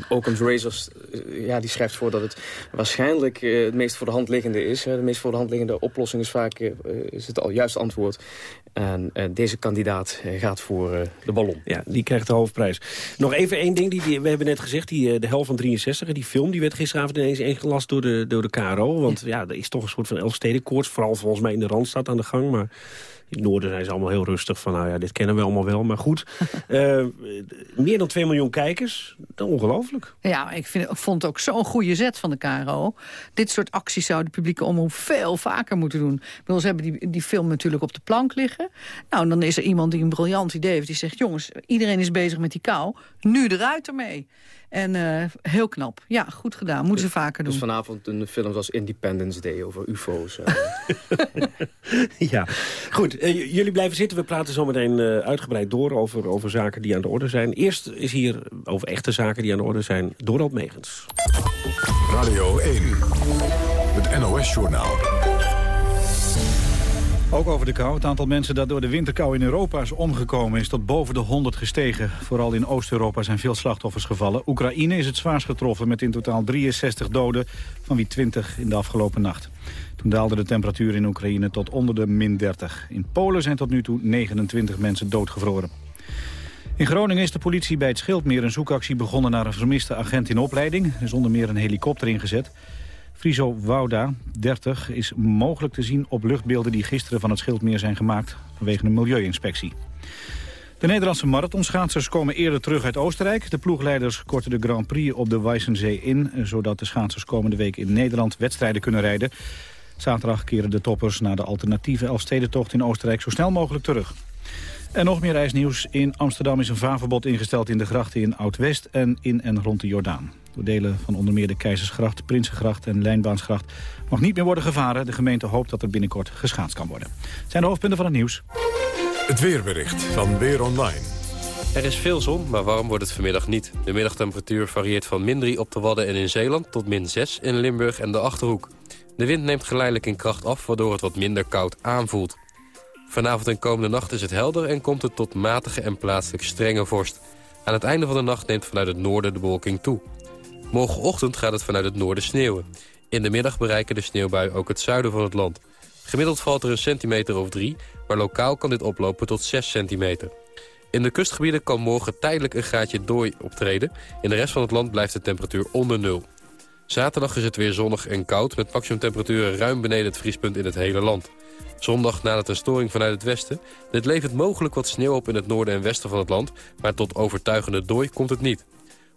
Occam's Razors, eh, ja, die schrijft voor dat het waarschijnlijk eh, het meest voor de hand liggende is. Hè. De meest voor de hand liggende oplossing is vaak eh, is het al juist antwoord. En eh, deze kandidaat eh, gaat voor eh, de ballon. Ja, die krijgt de hoofdprijs. Nog even één ding. Die, we hebben net gezegd, die, de hel van 63, die film... die werd gisteravond ineens ingelast door de, door de KRO. Want ja. er is toch een soort van Elfstedenkoorts. Vooral volgens mij in de Randstad aan de gang. Maar in het noorden zijn ze allemaal heel rustig van... nou ja, dit kennen we allemaal wel. Maar goed, uh, meer dan 2 miljoen kijkers. Ongelooflijk. Ja, ik, vind, ik vond het ook zo'n goede zet van de KRO. Dit soort acties zou de publieke omroep veel vaker moeten doen. Bedoel, ze hebben die, die film natuurlijk op de plank liggen. Nou, en dan is er iemand die een briljant idee heeft. Die zegt, jongens, iedereen is bezig met die kou. Nu eruit ermee. En uh, heel knap. Ja, goed gedaan. Moeten ze vaker doen. Dus vanavond een film zoals Independence Day over ufo's. ja, goed. Uh, jullie blijven zitten. We praten zometeen uh, uitgebreid door over, over zaken die aan de orde zijn. Eerst is hier over echte zaken die aan de orde zijn. Dorald Megens. Radio 1. Het NOS-journaal. Ook over de kou. Het aantal mensen dat door de winterkou in Europa is omgekomen... is tot boven de 100 gestegen. Vooral in Oost-Europa zijn veel slachtoffers gevallen. Oekraïne is het zwaarst getroffen met in totaal 63 doden... van wie 20 in de afgelopen nacht. Toen daalde de temperatuur in Oekraïne tot onder de min 30. In Polen zijn tot nu toe 29 mensen doodgevroren. In Groningen is de politie bij het Schildmeer een zoekactie begonnen... naar een vermiste agent in opleiding. Er is onder meer een helikopter ingezet... Friso Wouda, 30, is mogelijk te zien op luchtbeelden die gisteren van het Schildmeer zijn gemaakt vanwege een milieuinspectie. De Nederlandse marathonschaatsers komen eerder terug uit Oostenrijk. De ploegleiders korten de Grand Prix op de Weissensee in... zodat de schaatsers komende week in Nederland wedstrijden kunnen rijden. Zaterdag keren de toppers na de alternatieve Elfstedentocht in Oostenrijk zo snel mogelijk terug. En nog meer reisnieuws. In Amsterdam is een vaarverbod ingesteld in de grachten in Oud-West en in en rond de Jordaan. Door delen van onder meer de Keizersgracht, Prinsengracht en Lijnbaansgracht mag niet meer worden gevaren. De gemeente hoopt dat er binnenkort geschaatst kan worden. Het zijn de hoofdpunten van het nieuws. Het weerbericht van Weer Online. Er is veel zon, maar warm wordt het vanmiddag niet. De middagtemperatuur varieert van min 3 op de Wadden en in Zeeland... tot min 6 in Limburg en de Achterhoek. De wind neemt geleidelijk in kracht af, waardoor het wat minder koud aanvoelt. Vanavond en komende nacht is het helder en komt het tot matige en plaatselijk strenge vorst. Aan het einde van de nacht neemt vanuit het noorden de bewolking toe. Morgenochtend gaat het vanuit het noorden sneeuwen. In de middag bereiken de sneeuwbuien ook het zuiden van het land. Gemiddeld valt er een centimeter of drie, maar lokaal kan dit oplopen tot 6 centimeter. In de kustgebieden kan morgen tijdelijk een gaatje dooi optreden. In de rest van het land blijft de temperatuur onder nul. Zaterdag is het weer zonnig en koud... met maximumtemperaturen ruim beneden het vriespunt in het hele land. Zondag nadat een storing vanuit het westen. Dit levert mogelijk wat sneeuw op in het noorden en westen van het land... maar tot overtuigende dooi komt het niet.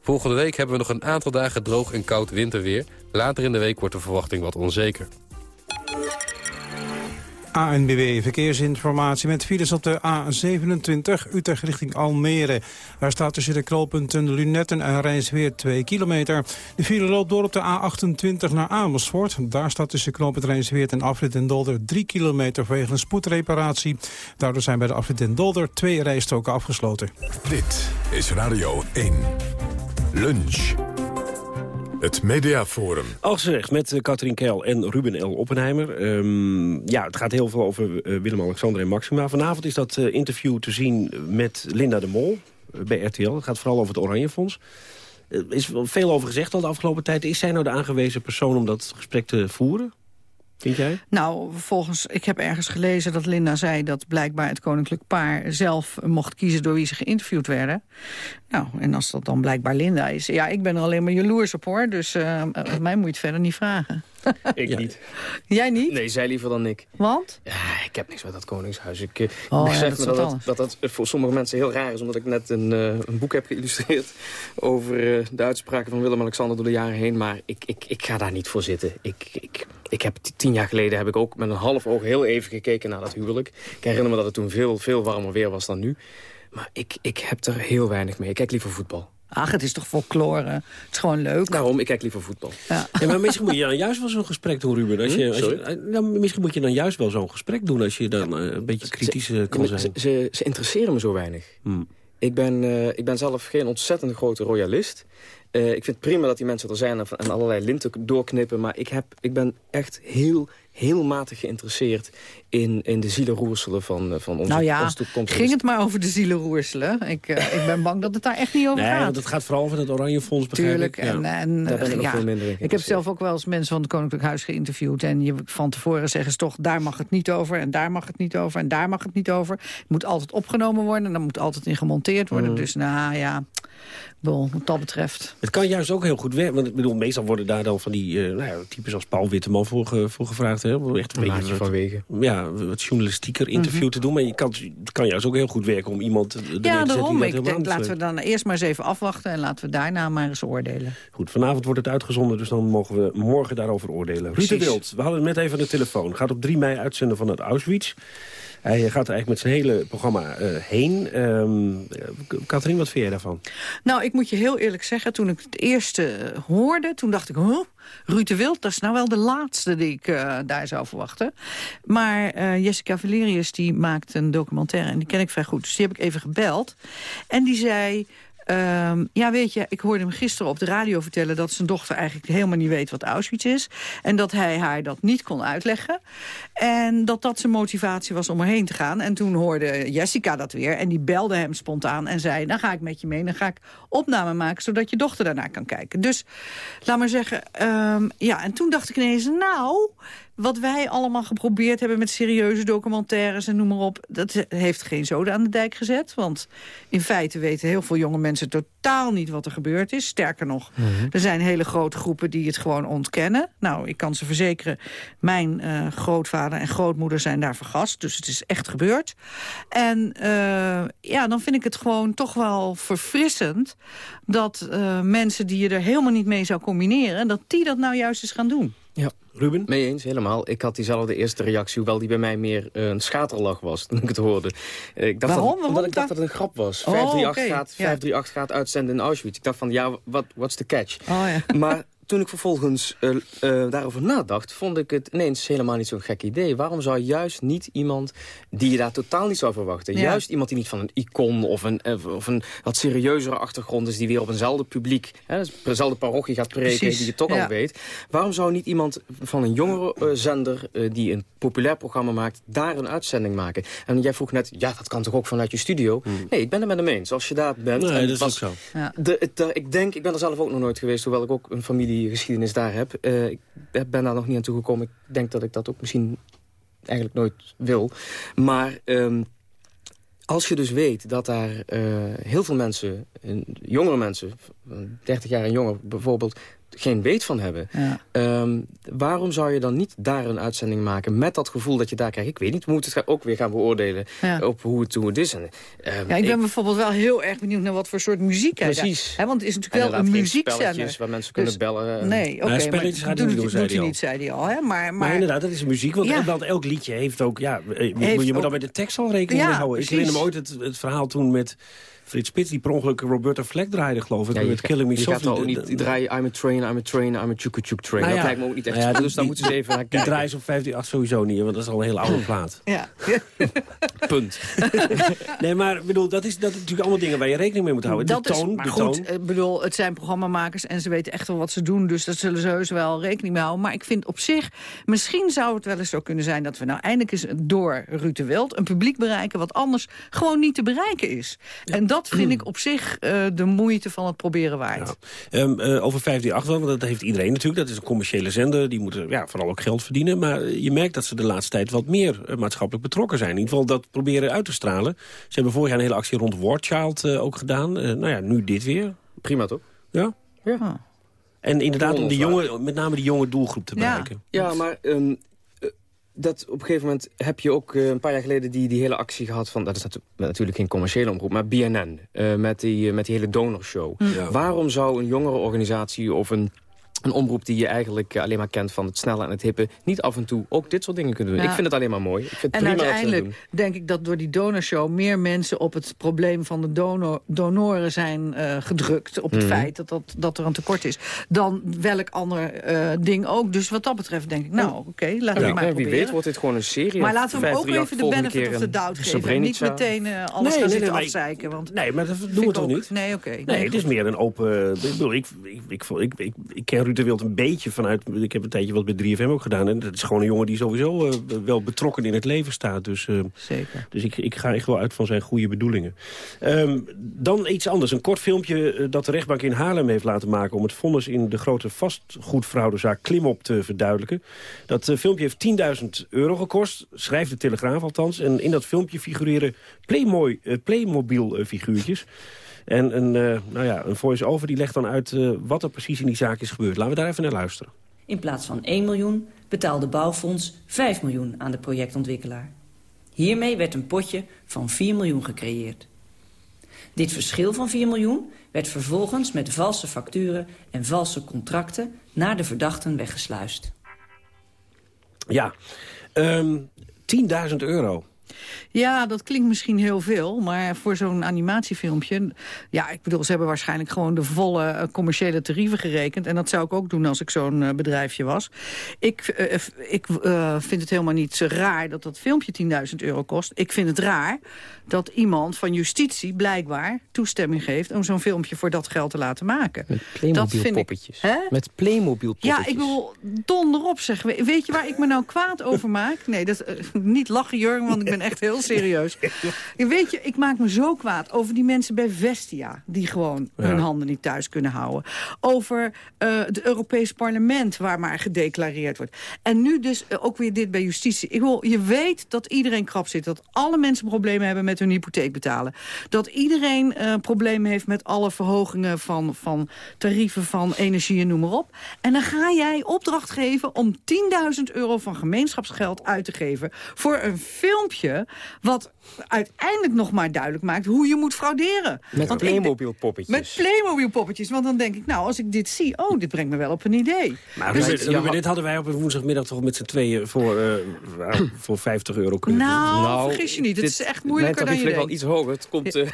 Volgende week hebben we nog een aantal dagen droog en koud winterweer. Later in de week wordt de verwachting wat onzeker. ANBW Verkeersinformatie met files op de A27 Utrecht richting Almere. Daar staat tussen de knooppunten Lunetten en Rijnsweer 2 kilometer. De file loopt door op de A28 naar Amersfoort. Daar staat tussen knooppunt Rijnsweer en Afrit en Dolder 3 kilometer vanwege een spoedreparatie. Daardoor zijn bij de Afrit en Dolder twee rijstroken afgesloten. Dit is Radio 1. Lunch. Het Mediaforum. Als gezegd met uh, Katrien Keil en Ruben L. Oppenheimer. Um, ja, het gaat heel veel over uh, Willem-Alexander en Maxima. Vanavond is dat uh, interview te zien met Linda de Mol bij RTL. Het gaat vooral over het Oranjefonds. Er is veel over gezegd al de afgelopen tijd. Is zij nou de aangewezen persoon om dat gesprek te voeren? Vind jij? Nou, volgens, ik heb ergens gelezen dat Linda zei dat blijkbaar het koninklijk paar zelf mocht kiezen door wie ze geïnterviewd werden. Nou, en als dat dan blijkbaar Linda is, ja, ik ben er alleen maar jaloers op hoor, dus uh, mij moet je het verder niet vragen. Ik niet. Jij niet? Nee, zij liever dan ik. Want? Ja, ik heb niks met dat koningshuis. Ik, ik oh, besef ja, me dat, dat, dat dat voor sommige mensen heel raar is... omdat ik net een, uh, een boek heb geïllustreerd... over uh, de uitspraken van Willem-Alexander door de jaren heen. Maar ik, ik, ik ga daar niet voor zitten. Ik, ik, ik heb tien jaar geleden heb ik ook met een half oog heel even gekeken naar dat huwelijk. Ik herinner me dat het toen veel, veel warmer weer was dan nu. Maar ik, ik heb er heel weinig mee. Ik kijk liever voetbal. Ach, het is toch folklore. Het is gewoon leuk. Daarom, ik kijk liever voetbal. Ja. ja maar misschien moet je dan juist wel zo'n gesprek doen, Ruben. Als je, als je, nou, misschien moet je dan juist wel zo'n gesprek doen... als je dan uh, een beetje kritisch uh, kan ze, zijn. Ze, ze, interesseren me zo weinig. Hmm. Ik, ben, uh, ik ben zelf geen ontzettend grote royalist. Uh, ik vind het prima dat die mensen er zijn en, en allerlei linten doorknippen. Maar ik, heb, ik ben echt heel, heel matig geïnteresseerd in, in de zielenroerselen van, van onze, nou ja, onze toekomst. ging het maar over de zielenroerselen. Ik, uh, ik ben bang dat het daar echt niet over nee, gaat. want het gaat vooral over het Oranje Fonds, Tuurlijk. ik. Ja. En, en, daar ben ik ja, nog veel minder in Ik heb zelf ook wel eens mensen van het Koninklijk Huis geïnterviewd. En je, van tevoren zeggen ze toch, daar mag het niet over. En daar mag het niet over. En daar mag het niet over. Het moet altijd opgenomen worden. En dan moet altijd in gemonteerd worden. Mm. Dus nou ja... Wel, wat dat betreft. Het kan juist ook heel goed werken. Want ik bedoel, meestal worden daar dan van die uh, nou ja, types als Paul Witteman voor, ge, voor gevraagd. Hè? Echt een beetje van wegen. Ja, wat journalistieker interview Mhm. te doen. Maar je kan, het kan juist ook heel goed werken om iemand te Ja, zetten daarom. Ik denk, laten we dan eerst maar eens even afwachten... en laten we daarna maar eens oordelen. Goed, vanavond wordt het uitgezonden, dus dan mogen we morgen daarover oordelen. Ruud de. Wild, we hadden het net even aan de telefoon. Gaat op 3 mei uitzenden van het Auschwitz. Hij gaat er eigenlijk met zijn hele programma eh, heen. Ehm Katrien, wat vind jij daarvan? Nou, ik moet je heel eerlijk zeggen, toen ik het eerste eh, hoorde... toen dacht ik, huh? Ruud de Wild, dat is nou wel de laatste die ik eh, daar zou verwachten. Maar eh, Jessica Valerius die maakt een documentaire en die ken ik vrij goed. Dus die heb ik even gebeld. En die zei... ehm, ja, weet je, ik hoorde hem gisteren op de radio vertellen... dat zijn dochter eigenlijk helemaal niet weet wat Auschwitz is. En dat hij haar dat niet kon uitleggen. En dat dat zijn motivatie was om erheen te gaan. En toen hoorde Jessica dat weer. En die belde hem spontaan en zei... dan ga ik met je mee, dan ga ik opname maken... zodat je dochter daarnaar kan kijken. Dus, laat maar zeggen... ehm, ja, en toen dacht ik ineens, nou... wat wij allemaal geprobeerd hebben met serieuze documentaires en noem maar op... dat heeft geen zoden aan de dijk gezet. Want in feite weten heel veel jonge mensen totaal niet wat er gebeurd is. Sterker nog, er zijn hele grote groepen die het gewoon ontkennen. Nou, ik kan ze verzekeren, mijn eh, grootvader en grootmoeder zijn daar vergast. Dus het is echt gebeurd. En eh, ja, dan vind ik het gewoon toch wel verfrissend... dat eh, mensen die je er helemaal niet mee zou combineren... dat die dat nou juist eens gaan doen. Ja. Ruben? Mee eens, helemaal. Ik had diezelfde eerste reactie, hoewel die bij mij meer eh, een schaterlach was toen ik het hoorde. Eh, Ik dacht Waarom? Dat, omdat Waarom ik dacht dat het een grap was. Oh, 538, oké, gaat, ja. 538 gaat uitzenden in Auschwitz. Ik dacht van, ja, wat what's the catch? Oh, ja. Maar toen ik vervolgens eh, eh, daarover nadacht, vond ik het ineens helemaal niet zo'n gek idee. Waarom zou juist niet iemand die je daar totaal niet zou verwachten... Ja. juist iemand die niet van een icon of een, eh, of een wat serieuzere achtergrond is... die weer op eenzelfde publiek, hè, dus op eenzelfde parochie gaat preken... Precies, die je toch ja. al weet. Waarom zou niet iemand van een jongere zender... eh, die een populair programma maakt, daar een uitzending maken? En jij vroeg net, ja, dat kan toch ook vanuit je studio? Nee, ik ben het met hem eens. Als je daar bent... Nee, dat is ook zo. Ja. de, ik denk, ik ben er zelf ook nog nooit geweest, hoewel ik ook een familiegeschiedenis daar heb. Eh, ik ben daar nog niet aan toegekomen. Ik denk dat ik dat ook misschien eigenlijk nooit wil. Maar ehm, als je dus weet dat daar eh, heel veel mensen, jongere mensen, van 30 jaar en jonger bijvoorbeeld, geen weet van hebben. Ja. Ehm, waarom zou je dan niet daar een uitzending maken met dat gevoel dat je daar krijgt? Ik weet niet, we moeten het ook weer gaan beoordelen Ja. op hoe het, hoe het is. En, ehm, Ja, ik ben bijvoorbeeld wel heel erg benieuwd naar wat voor soort muziek hij Precies. Hè, want het is natuurlijk wel een muziekzender. waar mensen Dus- kunnen bellen. en- Nee, oké, Nou, maar spelletjes gaat doet, niet doen, doet zei hij hij al. niet, zei hij al. Hè? Maar, Maar, maar, inderdaad, dat is muziek. Want, Ja. want elk liedje heeft ook... Ja, je, je Heeft moet je ook- dan met de tekst al rekening mee houden. Ik herinner me ooit het, het verhaal toen met Frits Spits... die per ongeluk Roberta Fleck draaide, geloof ik. Ja, met Killing Me Softly. ook niet die draaien I'm a train, I'm a train, I'm a chuk chuk train. Nou dat lijkt me ook niet echt. Nou ja, dus die- daar moeten ze even naar Die draaien ze op 58 sowieso niet, want dat is al een hele oude plaat. ja. Punt. nee, maar bedoel, dat, is, dat is natuurlijk allemaal dingen waar je rekening mee moet houden. dat de toon, is, maar de goed, toon. ik bedoel, het zijn programmamakers en ze weten echt wel wat ze doen. Dus dat zullen ze heus wel rekening mee houden. Maar ik vind op zich, misschien zou het wel eens zo kunnen zijn... dat we nou eindelijk eens door Ruud de Wild een publiek bereiken... wat anders gewoon niet te bereiken is. En dat vind ik op zich eh, de moeite van het proberen waard. Ehm, eh, over 538 wel, want dat heeft iedereen natuurlijk. Dat is een commerciële zender, die moeten ja, vooral ook geld verdienen. Maar je merkt dat ze de laatste tijd wat meer eh, maatschappelijk betrokken zijn. In ieder geval dat proberen uit te stralen. Ze hebben vorig jaar een hele actie rond Warchild eh, ook gedaan. Eh, nou ja, nu dit weer. Prima toch? Ja. Ja. En inderdaad om Onvraag. jonge, met name die jonge doelgroep te bereiken. Ja, maar ehm, eh, dat op een gegeven moment heb je ook eh, een paar jaar geleden die, die hele actie gehad van... dat is natu- natuurlijk geen commerciële omroep, maar BNN. eh, met, die, eh, met die hele donorshow. Ja. Waarom zou een jongere organisatie of een... Een omroep die je eigenlijk eh, alleen maar kent van het snelle en het hippe... niet af en toe ook dit soort dingen kunnen doen. Ja. Ik vind het alleen maar mooi. Ik vind het En dat uiteindelijk doen. denk ik dat door die donorshow... meer mensen op het probleem van de donor, donoren zijn eh, gedrukt. Op het Mhm. feit dat, dat, dat er een tekort is. Dan welk ander eh, ding ook. Dus wat dat betreft denk ik, nou oké, laten we Ja, maar wie proberen. weet wordt dit gewoon een serie. maar laten we hem ook 538 even de benefit of the doubt geven. En niet meteen eh, alles Nee, gaan nee, zitten afzeiken. Want Nee, maar dat doen we toch ook- niet? Nee, oké. Nee, het is meer een open... Ik, bedoel, ik, ik, ik, ik, ik, ik ken Ruud de Wild een beetje vanuit... Ik heb een tijdje wat met 3FM ook gedaan. En dat is gewoon een jongen die sowieso eh, wel betrokken in het leven staat. Dus, eh, Zeker. dus ik, ik ga echt wel uit van zijn goede bedoelingen. Ehm, dan iets anders. Een kort filmpje eh, dat de rechtbank in Haarlem heeft laten maken... om het vonnis in de grote vastgoedfraudezaak Klimop te verduidelijken. Dat filmpje heeft 10.000 euro gekost. Schrijft de Telegraaf althans. En in dat filmpje figureren Playmoy, Playmobil-figuurtjes. En een, eh, nou ja, een voice-over die legt dan uit eh, wat er precies in die zaak is gebeurd. Laten we daar even naar luisteren. In plaats van 1 miljoen betaalde Bouwfonds 5 miljoen aan de projectontwikkelaar. Hiermee werd een potje van 4 miljoen gecreëerd. Dit verschil van 4 miljoen werd vervolgens met valse facturen en valse contracten naar de verdachten weggesluist. Ja, ehm 10.000 euro. Ja, dat klinkt misschien heel veel, maar voor zo'n animatiefilmpje... Ja, ik bedoel, ze hebben waarschijnlijk gewoon de volle eh, commerciële tarieven gerekend. En dat zou ik ook doen als ik zo'n eh, bedrijfje was. Ik, eh, ik vind het helemaal niet raar dat dat filmpje 10.000 euro kost. Ik vind het raar dat iemand van justitie blijkbaar toestemming geeft... om zo'n filmpje voor dat geld te laten maken. dat vind Playmobil ik, poppetjes. Hè? Met Playmobil poppetjes. Ja, ik bedoel, donderop zeg. We- Weet je waar ik me nou kwaad over maak? Nee, dat, niet lachen, Jurgen, want ik ben echt heel serieus. Je weet je, ik maak me zo kwaad over die mensen bij Vestia... die gewoon Ja. hun handen niet thuis kunnen houden. Over eh, het Europees Parlement, waar maar gedeclareerd wordt. En nu dus eh, ook weer dit bij justitie. Ik wil, je weet dat iedereen krap zit. Dat alle mensen problemen hebben met hun hypotheek betalen. Dat iedereen eh, problemen heeft met alle verhogingen van, van tarieven van energie en noem maar op. En dan ga jij opdracht geven om 10.000 euro van gemeenschapsgeld uit te geven... voor een filmpje wat uiteindelijk nog maar duidelijk maakt hoe je moet frauderen. Met Want ik- Playmobil poppetjes. Met Playmobil poppetjes. Want dan denk ik, nou, als ik dit zie, oh, dit brengt me wel op een idee. Maar Dus Ruben, dit hadden wij op een woensdagmiddag toch met z'n tweeën voor, eh, nou, voor 50 euro kunnen Nou, doen. vergis je niet. Het is echt moeilijker dan je denkt. wel iets hoger. Het komt... eh, ik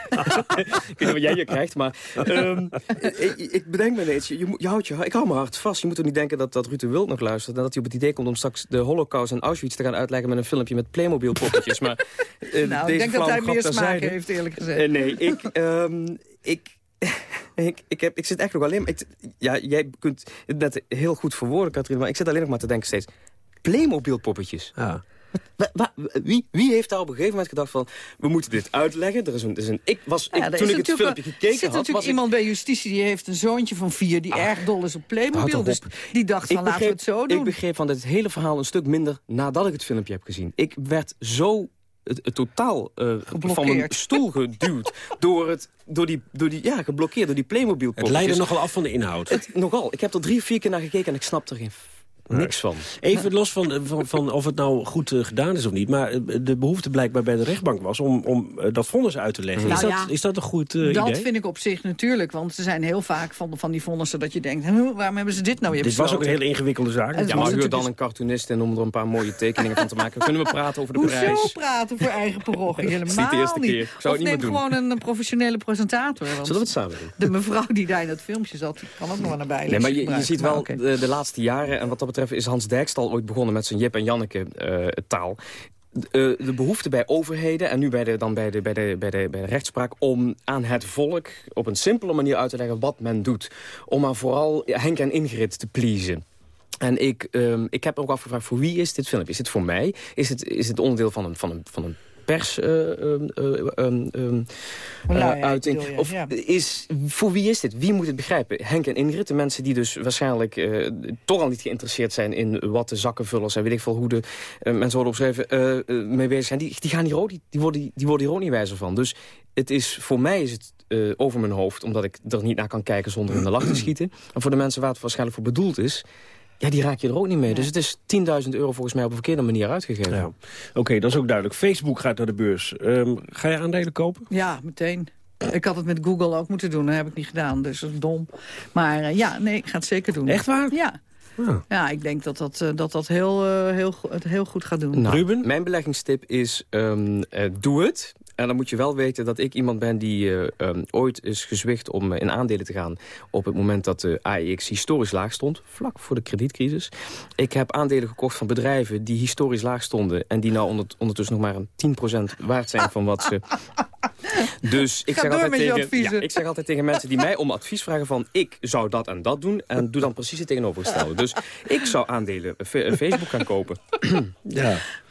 weet niet wat jij hier krijgt, maar... ehm, ik, ik bedenk me ineens, je, je houdt je, ik hou me hard vast. Je moet er niet denken dat, dat Ruud de Wild nog luistert... en dat hij op het idee komt om straks de holocaust en Auschwitz te gaan uitleggen... met een filmpje met Playmobil poppetjes. Maar, eh, Nou, ik deze denk dat hij meer smaak heeft, eerlijk gezegd. Eh, nee, ik... ehm, ik ik, ik, heb, ik zit echt nog alleen maar... ik- ja, jij kunt het net heel goed verwoorden, Katrien... maar ik zit alleen nog maar te denken steeds... Playmobil poppetjes. Ja. Wie, wie heeft daar op een gegeven moment gedacht van... we moeten dit uitleggen, er is een... Er is een ik was, ik, Ja, toen is ik het filmpje gekeken Er zit had... natuurlijk was ik- iemand bij justitie die heeft een zoontje van vier... die erg dol is op Playmobil. Dus die dacht van, laten we het zo doen. Ik begreep van dit hele verhaal een stuk minder nadat ik het filmpje heb gezien. Ik werd zo het, het totaal eh, van mijn stoel geduwd door, het, door, die, door die... Ja, geblokkeerd door die Playmobil Het leidde nogal af van de inhoud. Het, nogal. Ik heb er drie, vier keer naar gekeken en ik snap er geen niks van. Even los van, van, van of het nou goed eh, gedaan is of niet... maar eh, de behoefte blijkbaar bij de rechtbank was om, om eh, dat vonnis uit te leggen. Nou is, dat, ja, is dat een goed eh, dat idee? vind ik op zich natuurlijk. Want er zijn heel vaak van, van die vonnissen dat je denkt... "Huh, waarom hebben ze dit nou weer Dit was ook een besloten?" hele ingewikkelde zaak. Ja, maar huur dan een cartoonist in om er een paar mooie tekeningen van te maken. Kunnen we praten over de Hoezo prijs? praten voor eigen parochie? Helemaal niet de eerste keer. Ik zou of het niet neem meer doen. gewoon een professionele presentator. Want Zullen we het samen doen? De mevrouw die daar in dat filmpje zat, die kan ook nog wel naar bij. Nee, maar je, ziet Maar wel de laatste jaren, en wat dat betreft is Hans Dijkstal ooit begonnen met zijn Jip en Janneke eh, taal. De, eh, de behoefte bij overheden en nu bij de, dan bij de, bij, de, bij, de, bij de rechtspraak... om aan het volk op een simpele manier uit te leggen wat men doet. Om maar vooral Henk en Ingrid te pleasen. En ik, ehm, ik heb ook afgevraagd, voor wie is dit filmpje? Is het voor mij? Is het, is het onderdeel van een, van een, van een pers eh, ehm, eh, ehm, ehm, eh, Luiheid, uiting? bedoel je, Of ja. is, voor wie is dit? Wie moet het begrijpen? Henk en Ingrid, de mensen die dus waarschijnlijk toch al niet geïnteresseerd zijn... in wat de zakkenvullers en weet ik veel hoe de mensen worden opgeschreven mee bezig zijn... Die, die, gaan hier ook, niet- die, worden, die worden hier ook niet wijzer van. Dus het is, voor mij is het over mijn hoofd... omdat ik er niet naar kan kijken zonder in de lach te schieten. En voor de mensen waar het waarschijnlijk voor bedoeld is... Ja, die raak je er ook niet mee. Dus het is 10.000 euro volgens mij op een verkeerde manier uitgegeven. Ja. Oké, dat is ook duidelijk. Facebook gaat naar de beurs. Ehm, ga je aandelen kopen? Ja, meteen. Ik had het met Google ook moeten doen, dat heb ik niet gedaan. Dus dat is dom. Maar eh, ja, nee, ik ga het zeker doen. Echt waar? Ja. Ja. Ja, ik denk dat dat, eh, dat, dat heel, eh, heel, heel goed gaat doen. Nou, Mijn beleggingstip is, ehm, eh, doe het. En dan moet je wel weten dat ik iemand ben die eh, ehm, ooit is gezwicht om eh, in aandelen te gaan... op het moment dat de AEX historisch laag stond, vlak voor de kredietcrisis. Ik heb aandelen gekocht van bedrijven die historisch laag stonden... en die nou onder- ondertussen nog maar een 10% waard zijn van wat ze... Dus ik zeg, altijd tegen, ja, ik zeg altijd tegen mensen die mij om advies vragen van... ik zou dat en dat doen en doe dan precies het tegenovergestelde. Dus ik zou aandelen eh, Facebook gaan kopen. Ja.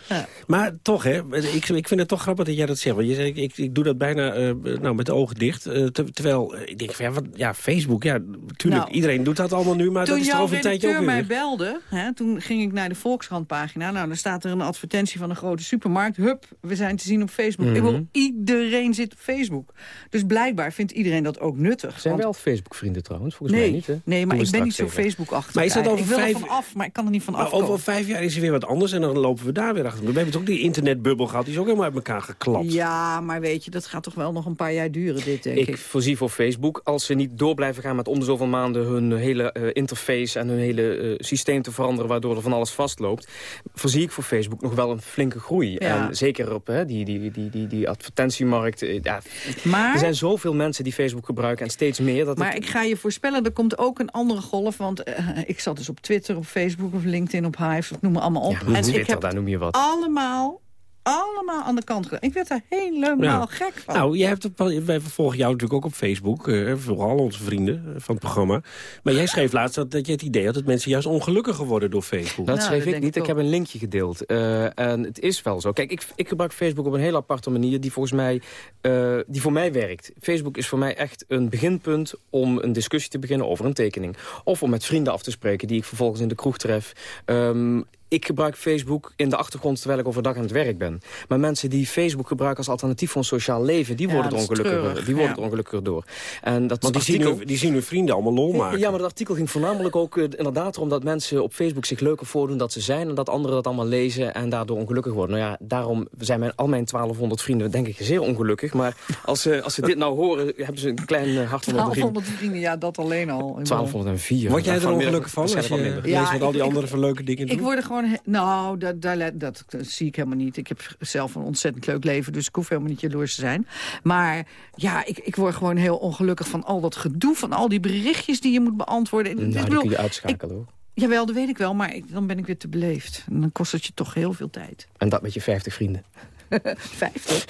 Maar toch, hè, ik, ik vind het toch grappig dat jij dat zegt. Want je zegt, ik, ik doe dat bijna eh, nou, met de ogen dicht. eh, ter- terwijl, eh, ik denk, van, ja, wat, ja, Facebook, ja, natuurlijk, Nou, iedereen doet dat allemaal nu. Maar toen dat is er jouw over een tijdje ook redacteur weer. mij belde, hè, toen ging ik naar de Volkskrant-pagina. Nou, dan staat er een advertentie van een grote supermarkt. Hup, we zijn te zien op Facebook. Mhm. Ik wil, iedereen zit op Facebook. Dus blijkbaar vindt iedereen dat ook nuttig. Zijn want- wel Facebook-vrienden trouwens, volgens nee, mij niet. Hè? nee, maar ik ben niet zo. Facebook-achtig. Maar is dat eigenlijk. over ik wil vijf- er van af, maar ik kan er niet van afkomen. over vijf jaar is er weer wat anders en dan lopen we daar weer achter. We hebben toch die internetbubbel gehad, die is ook helemaal uit elkaar geklapt. Ja, maar weet je, dat gaat toch wel nog een paar jaar duren, dit, denk ik. Ik voorzie voor Facebook, als ze niet door blijven gaan met om de zoveel maanden hun hele eh, interface en hun hele eh, systeem te veranderen, waardoor er van alles vastloopt, voorzie ik voor Facebook nog wel een flinke groei. Ja. En zeker op hè, die, die, die, die, die advertentiemarkt. eh, Ja, Maar- Er zijn zoveel mensen die Facebook gebruiken en steeds meer. Dat Maar het- ik ga je voorspellen, er komt ook een andere golf. Want ik zat dus op Twitter, op Facebook, of LinkedIn, op Hive, of noem maar allemaal op. Ja, en Twitter, ik heb daar noem je wat. Allemaal, allemaal aan de kant gedaan. Ik werd daar helemaal gek van. Nou, jij hebt het, wij volgen jou natuurlijk ook op Facebook. eh, We volgen al onze vrienden eh, van het programma. Maar jij schreef laatst dat, dat je het idee had dat mensen juist ongelukkiger worden door Facebook. Dat Nou, schreef dat ik niet. ik Ik heb een linkje gedeeld. Eh, en het is wel zo. Kijk, ik, ik gebruik Facebook op een hele aparte manier... die, volgens mij, eh, die voor mij werkt. Facebook is voor mij echt een beginpunt... om een discussie te beginnen over een tekening. Of om met vrienden af te spreken die ik vervolgens in de kroeg tref. Ehm, ik gebruik Facebook in de achtergrond terwijl ik overdag aan het werk ben. Maar mensen die Facebook gebruiken als alternatief voor een sociaal leven... die Ja, worden, er ongelukkiger, die worden ja. er ongelukkiger door. En dat Want die zien, artikel- hun, die zien hun vrienden allemaal lol maken. ja, maar dat artikel ging voornamelijk ook eh, inderdaad erom dat mensen op Facebook zich leuker voordoen dat ze zijn... en dat anderen dat allemaal lezen en daardoor ongelukkig worden. Nou ja, daarom zijn mijn, al mijn 1200 vrienden denk ik zeer ongelukkig. Maar als ze, als ze dit nou horen, hebben ze een klein uh, hart onder de riem. 1200 vrienden, ja, dat alleen al. 1204. Word jij er ongelukkig van als je waarschijnlijk wat leest minder. wat al die ik- anderen voor leuke dingen doen? Ik word er gewoon... Nou, dat, dat, dat zie ik helemaal niet. Ik heb zelf een ontzettend leuk leven, dus ik hoef helemaal niet jaloers te zijn. Maar ja, ik, ik word gewoon heel ongelukkig van al dat gedoe... van al die berichtjes die je moet beantwoorden. Ik Nou, die bedoel, kun je uitschakelen hoor. Jawel, dat weet ik wel, maar ik, dan ben ik weer te beleefd. En dan kost het je toch heel veel tijd. En dat met je 50 vrienden. Vijftig.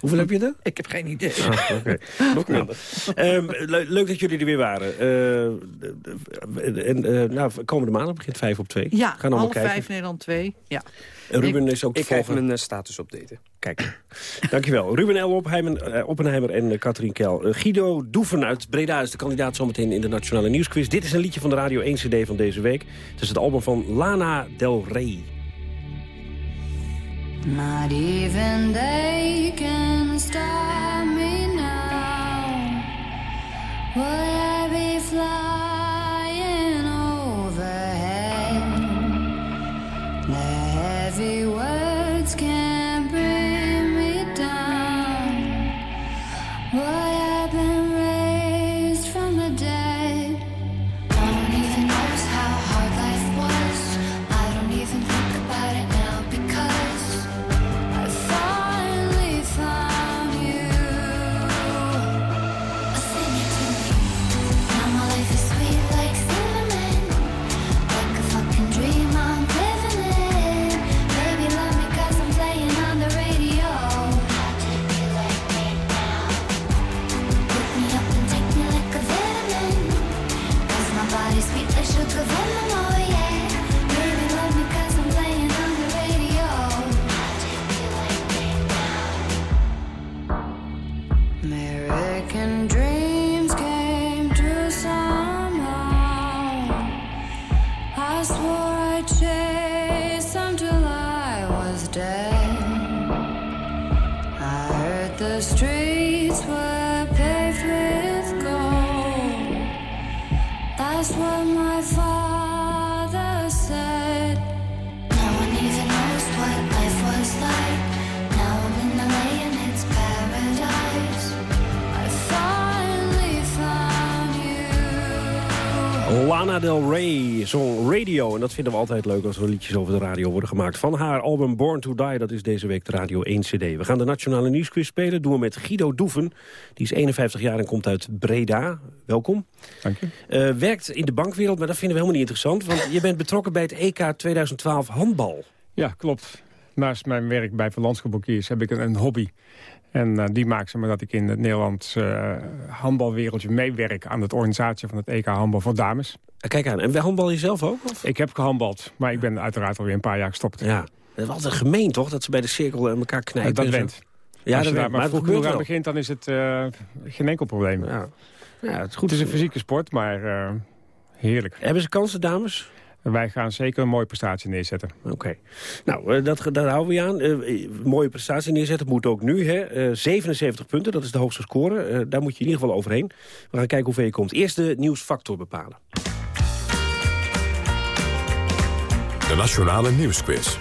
Hoeveel heb je er? Ik heb geen idee. Ah, oké. Nog minder. Ehm, le- leuk dat jullie er weer waren. Eh, en, eh, nou, komende maandag begint 5 op 2. Ja, Gaan allemaal half kijken. vijf, Nederland 2. Ja. En Ruben is ook te Ik volgen. mijn eh, status updaten. Kijk, dankjewel. Ruben L. Oppenheimer, Oppenheimer en uh, Katrien Kel. Uh, Guido Doeven uit Breda is de kandidaat zometeen in de Nationale Nieuwsquiz. Dit is een liedje van de Radio 1 CD van deze week. Het is het album van Lana Del Rey. Not even they can stop me now. Will Del Rey, zo'n radio. En dat vinden we altijd leuk als er liedjes over de radio worden gemaakt. Van haar album Born to Die, dat is deze week de Radio 1 CD. We gaan de Nationale Nieuwsquiz spelen. Doen we met Guido Doeven. Die is 51 jaar en komt uit Breda. Welkom. Dank je. Eh, werkt in de bankwereld, maar dat vinden we helemaal niet interessant. Want je bent betrokken bij het EK 2012 handbal. Ja, klopt. Naast mijn werk bij Van Landschapbankiers heb ik een, een hobby. En eh, die maakt zeg maar, dat ik in het Nederlands eh, handbalwereldje meewerk... aan de organisatie van het EK handbal voor dames. Kijk aan, en handbal je zelf ook? Of? Ik heb gehandbald, maar ik ben uiteraard alweer een paar jaar gestopt. Ja. Dat is altijd gemeen, toch? Dat ze bij de cirkel aan elkaar knijpen. dat went. Ja, Als dat je daar maar het vroeg aan begint, dan is het eh, geen enkel probleem. Ja. Ja, het is goed. Het is een fysieke sport, maar eh, heerlijk. Hebben ze kansen, dames? Wij gaan zeker een mooie prestatie neerzetten. Oké. Nou, eh, dat, daar houden we je aan. Eh, eh, mooie prestatie neerzetten moet ook nu. Hè. Eh, 77 punten, dat is de hoogste score. Eh, daar moet je in ieder geval overheen. We gaan kijken hoe ver je komt. Eerst de nieuwsfactor bepalen. De Nationale Nieuwsquiz.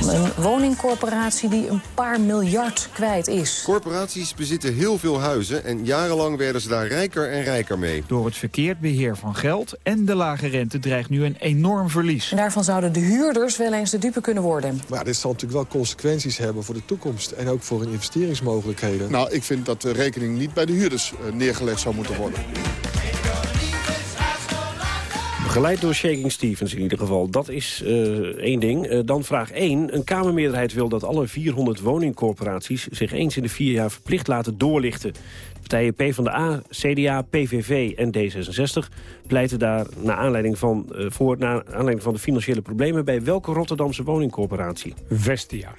Een woningcorporatie die een paar miljard kwijt is. Corporaties bezitten heel veel huizen en jarenlang werden ze daar rijker en rijker mee. Door het verkeerd beheer van geld en de lage rente dreigt nu een enorm verlies. En daarvan zouden de huurders wel eens de dupe kunnen worden. Maar dit zal natuurlijk wel consequenties hebben voor de toekomst... en ook voor hun investeringsmogelijkheden. Nou, ik vind dat de rekening niet bij de huurders eh, neergelegd zou moeten worden. Begeleid door Shaking Stevens in ieder geval. Dat is eh, één ding. Eh, dan vraag 1. Een Kamermeerderheid wil dat alle 400 woningcorporaties... zich eens in de vier jaar verplicht laten doorlichten. Partijen PvdA, CDA, PVV en D66 pleiten daar naar aanleiding van, eh, voor... naar aanleiding van de financiële problemen... bij welke Rotterdamse woningcorporatie? Vestia.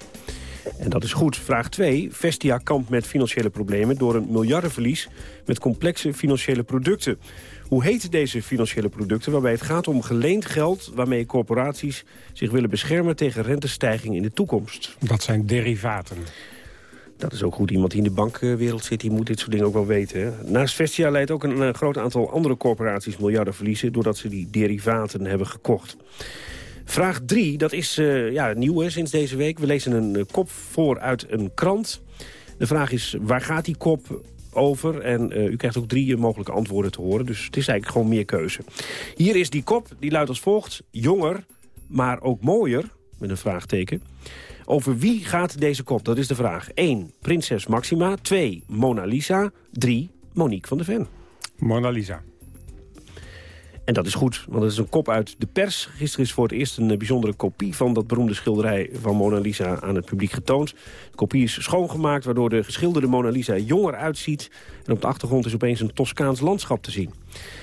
En dat is goed. Vraag 2. Vestia kampt met financiële problemen door een miljardenverlies met complexe financiële producten. Hoe heten deze financiële producten waarbij het gaat om geleend geld... waarmee corporaties zich willen beschermen tegen rentestijging in de toekomst? Dat zijn derivaten. Dat is ook goed. Iemand die in de bankwereld zit, die moet dit soort dingen ook wel weten. Hè? Naast Vestia leidt ook een, eh, groot aantal andere corporaties miljarden verliezen... doordat ze die derivaten hebben gekocht. Vraag 3, dat is eh, ja, nieuw hè, sinds deze week. We lezen een eh, kop voor uit een krant. De vraag is, waar gaat die kop over? En eh, u krijgt ook drie eh, mogelijke antwoorden te horen. Dus het is eigenlijk gewoon meer keuze. Hier is die kop, die luidt als volgt. Jonger, maar ook mooier, met een vraagteken. Over wie gaat deze kop? Dat is de vraag. 1. Prinses Maxima. 2. Mona Lisa. 3. Monique van der Ven. Mona Lisa. En dat is goed, want het is een kop uit de pers. Gisteren is voor het eerst een eh, bijzondere kopie van dat beroemde schilderij van Mona Lisa aan het publiek getoond. De kopie is schoongemaakt, waardoor de geschilderde Mona Lisa jonger uitziet. En op de achtergrond is opeens een Toscaans landschap te zien.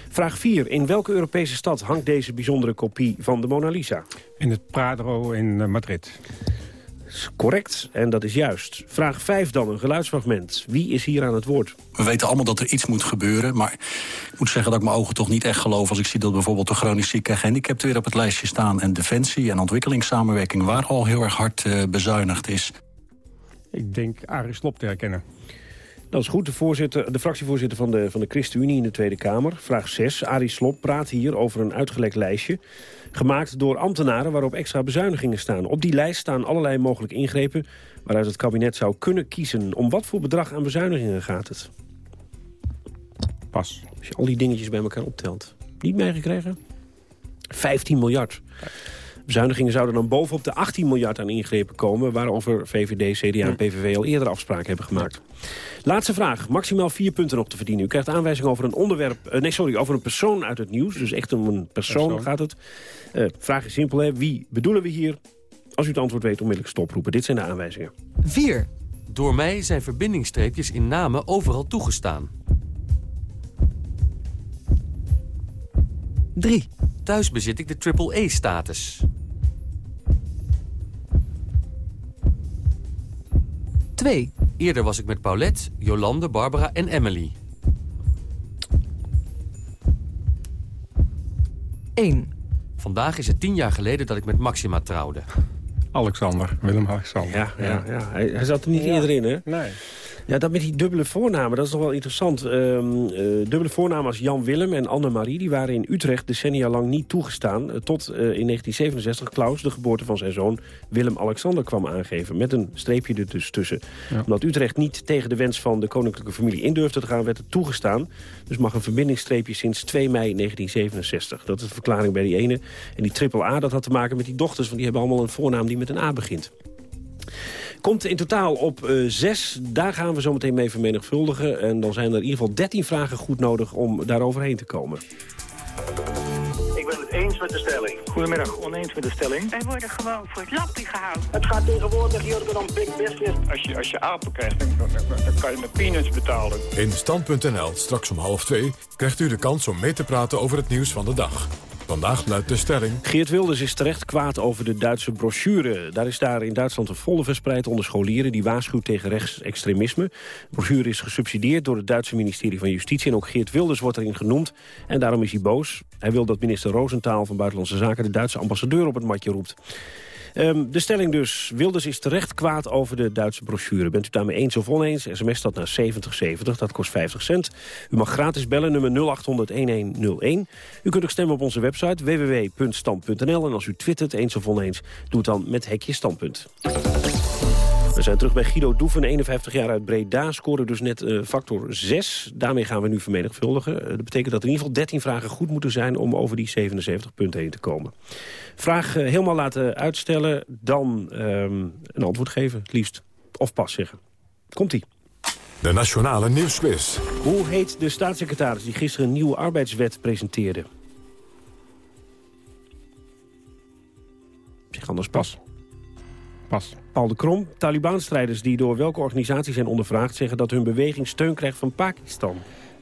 Vraag 4. In welke Europese stad hangt deze bijzondere kopie van de Mona Lisa? In het Prado in eh, Madrid. Dat is correct, en dat is juist. Vraag 5 dan, een geluidsfragment. Wie is hier aan het woord? We weten allemaal dat er iets moet gebeuren. Maar ik moet zeggen dat ik mijn ogen toch niet echt geloof... als ik zie dat bijvoorbeeld de chronisch zieke en gehandicapten weer op het lijstje staan... en defensie en ontwikkelingssamenwerking... waar al heel erg hard eh, bezuinigd is. Ik denk Arie Slob te herkennen. Dat is goed. De, voorzitter, de fractievoorzitter van de, van de ChristenUnie in de Tweede Kamer. Vraag 6. Arie Slob praat hier over een uitgelekt lijstje. Gemaakt door ambtenaren waarop extra bezuinigingen staan. Op die lijst staan allerlei mogelijke ingrepen... waaruit het kabinet zou kunnen kiezen. Om wat voor bedrag aan bezuinigingen gaat het? Pas. Als je al die dingetjes bij elkaar optelt. Niet meegekregen? 15 miljard. Bezuinigingen zouden dan bovenop de 18 miljard aan ingrepen komen... waarover VVD, CDA en PVV al eerder afspraken hebben gemaakt. Laatste vraag. Maximaal vier punten op te verdienen. U krijgt aanwijzing over een onderwerp... eh, nee, sorry, over een persoon uit het nieuws. Dus echt om een persoon, gaat het. Eh, vraag is simpel, hè. Wie bedoelen we hier? Als u het antwoord weet, onmiddellijk stoproepen. Dit zijn de aanwijzingen. 4. Door mij zijn verbindingsstreepjes in namen overal toegestaan. 3. Thuis bezit ik de AAA-status. 2. Eerder was ik met Paulette, Jolande, Barbara en Emily. 1. Vandaag is het tien jaar geleden dat ik met Maxima trouwde. Alexander, Willem-Alexander. Ja, ja, ja. Hij, hij zat er niet eerder in, hè? Nee. Ja, dat met die dubbele voornamen, dat is toch wel interessant. Ehm, eh, dubbele voornamen als Jan Willem en Annemarie... die waren in Utrecht decennia lang niet toegestaan... eh, tot eh, in 1967 Klaus de geboorte van zijn zoon Willem-Alexander kwam aangeven... met een streepje er dus tussen. Ja. Omdat Utrecht niet tegen de wens van de koninklijke familie in durfde te gaan... werd het toegestaan. Dus mag een verbindingsstreepje sinds 2 mei 1967. Dat is de verklaring bij die ene. En die triple A, dat had te maken met die dochters... want die hebben allemaal een voornaam die met een A begint. Komt in totaal op eh, zes. Daar gaan we zo meteen mee vermenigvuldigen. En dan zijn er in ieder geval 13 vragen goed nodig om daar overheen te komen. Ik ben het eens met de stelling. Goedemiddag, oneens met de stelling. Wij worden gewoon voor het lappie gehouden. Het gaat tegenwoordig hier om big business. Als je, als je apen krijgt, dan, dan, dan kan je met peanuts betalen. In Stand.nl, straks om half twee, krijgt u de kans om mee te praten over het nieuws van de dag. Vandaag luidt de stelling... Geert Wilders is terecht kwaad over de Duitse brochure. Daar is daar in Duitsland een volle verspreid onder scholieren... die waarschuwt tegen rechtsextremisme. De brochure is gesubsidieerd door het Duitse ministerie van Justitie... en ook Geert Wilders wordt erin genoemd. En daarom is hij boos. Hij wil dat minister Roosentaal van Buitenlandse Zaken... de Duitse ambassadeur op het matje roept. Ehm, de stelling dus, Wilders is terecht kwaad over de Duitse brochure. Bent u daarmee eens of oneens? SMS dat naar 7070, dat kost 50 cent. U mag gratis bellen, nummer 0800-1101. U kunt ook stemmen op onze website www.stand.nl. En als u twittert eens of oneens, doe het dan met hekje standpunt. We zijn terug bij Guido Doeven, 51 jaar uit Breda. Scoren dus net eh, factor 6. Daarmee gaan we nu vermenigvuldigen. Eh, dat betekent dat er in ieder geval 13 vragen goed moeten zijn... om over die 77 punten heen te komen. Vraag eh, helemaal laten uitstellen, dan ehm, een antwoord geven, het liefst. Of pas zeggen. Komt-ie. De Nationale Nieuwsquiz. Hoe heet de staatssecretaris die gisteren een nieuwe arbeidswet presenteerde? Zeg anders pas. Pas. Paul de Krom, Taliban-strijders die door welke organisatie zijn ondervraagd... zeggen dat hun beweging steun krijgt van Pakistan.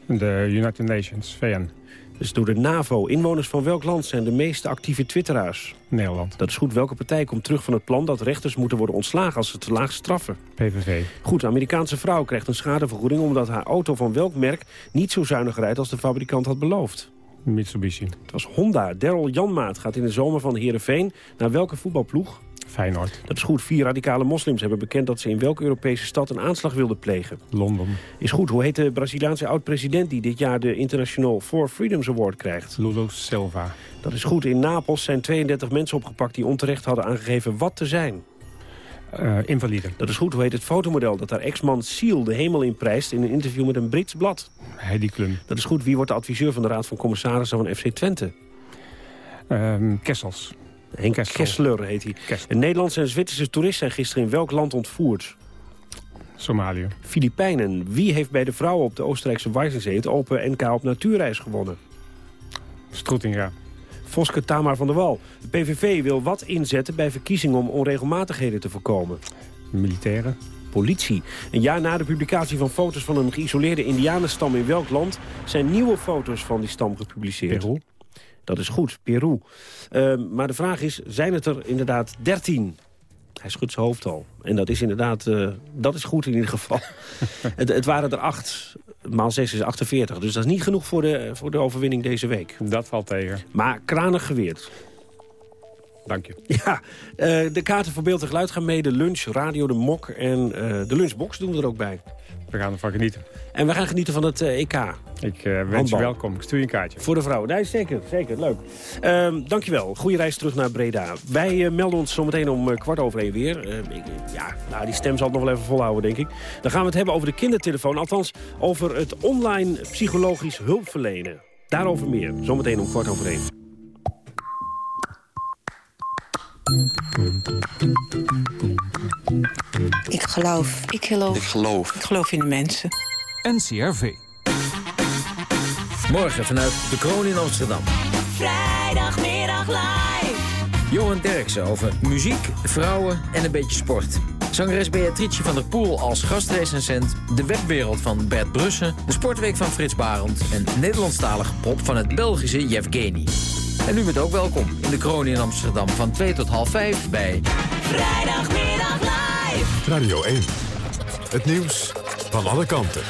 De United Nations, VN. Dus door de NAVO. Inwoners van welk land zijn de meeste actieve twitteraars? Nederland. Dat is goed. Welke partij komt terug van het plan dat rechters moeten worden ontslagen als ze te laag straffen? PVV. Goed, een Amerikaanse vrouw krijgt een schadevergoeding omdat haar auto van welk merk niet zo zuinig rijdt als de fabrikant had beloofd. Mitsubishi. Het was Honda. Daryl Janmaat gaat in de zomer van Heerenveen naar welke voetbalploeg? Feyenoord. Dat is goed. Vier radicale moslims hebben bekend dat ze in welke Europese stad een aanslag wilden plegen. Londen. Is goed. Hoe heet de Braziliaanse oud-president die dit jaar de International Four Freedoms Award krijgt? Lula Silva. Dat is goed. In Napels zijn 32 mensen opgepakt die onterecht hadden aangegeven wat te zijn. Uh, invalide. Dat is goed. Hoe heet het fotomodel dat haar ex-man Seal de hemel inprijst in een interview met een Brits blad? Heidi Klum. Dat is goed. Wie wordt de adviseur van de Raad van Commissarissen van FC Twente? Um, Kessels. Henk. Kessler heet hij. Kessler. Een Nederlandse en Zwitserse toerist zijn gisteren in welk land ontvoerd? Somalië. Filipijnen. Wie heeft bij de vrouwen op de Oostenrijkse Weissensee het Open NK op natuurreis gewonnen? Stroetinga. Voske Tamar van der Wal. De PVV wil wat inzetten bij verkiezingen om onregelmatigheden te voorkomen. Militairen. Politie. Een jaar na de publicatie van foto's van een geïsoleerde indianenstam in welk land... zijn nieuwe foto's van die stam gepubliceerd. Peru. Dat is goed, Peru. Uh, maar de vraag is, zijn het er inderdaad 13? Hij schudt zijn hoofd al. En dat is inderdaad, uh, dat is goed in ieder geval. het, het, waren er acht. Maal 6 is 48. Dus dat is niet genoeg voor de, voor de overwinning deze week. Dat valt tegen. Maar kranig geweerd. Dank je. Ja, uh, de kaarten voor beeld en geluid gaan mee. De lunch, radio, de mok en uh, de lunchbox doen we er ook bij. We gaan ervan genieten. En we gaan genieten van het uh, EK. Ik wens Handbal. je welkom. Ik stuur je een kaartje. Voor de vrouw. Nee, zeker. Zeker. Leuk. Uh, dankjewel. Goede reis terug naar Breda. Wij uh, melden ons zometeen om kwart over één weer. Ik, ja, nou, die stem zal het nog wel even volhouden, denk ik. Dan gaan we het hebben over de kindertelefoon. Althans, over het online psychologisch hulpverlenen. Daarover meer. Zometeen om kwart over één. Ik geloof. Ik geloof. Ik geloof. Ik geloof in de mensen. NCRV. Morgen vanuit de Kroon in Amsterdam. Vrijdagmiddag live. Johan Derksen over muziek, vrouwen en een beetje sport. Zangeres Beatrice van der Poel als gastrecensent... de webwereld van Bert Brussen... de sportweek van Frits Barend... en Nederlandstalige pop van het Belgische Yevgeny. En u bent ook welkom in de Kroon in Amsterdam van 2 tot half 5 bij... Vrijdagmiddag live. Radio 1. Het nieuws van alle kanten.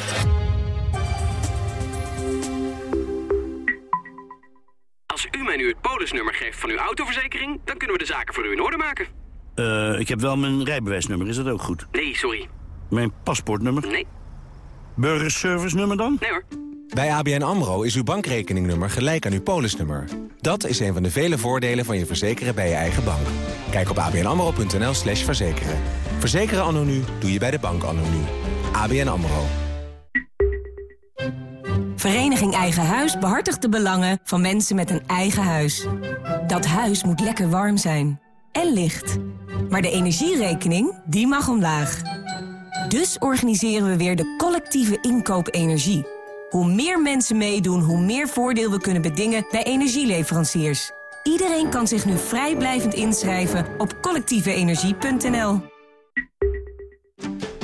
Als u mij nu het polisnummer geeft van uw autoverzekering... dan kunnen we de zaken voor u in orde maken. Uh, ik heb wel mijn rijbewijsnummer, is dat ook goed? Nee, sorry. Mijn paspoortnummer? Nee. Burgerservice nummer dan? Nee hoor. Bij ABN AMRO is uw bankrekeningnummer gelijk aan uw polisnummer. Dat is een van de vele voordelen van je verzekeren bij je eigen bank. Kijk op abnamro.nl slash verzekeren. Verzekeren anno nu doe je bij de bank anno nu. ABN AMRO. Vereniging Eigen Huis behartigt de belangen van mensen met een eigen huis. Dat huis moet lekker warm zijn. En licht. Maar de energierekening, die mag omlaag. Dus organiseren we weer de collectieve inkoop energie. Hoe meer mensen meedoen, hoe meer voordeel we kunnen bedingen bij energieleveranciers. Iedereen kan zich nu vrijblijvend inschrijven op collectieveenergie.nl.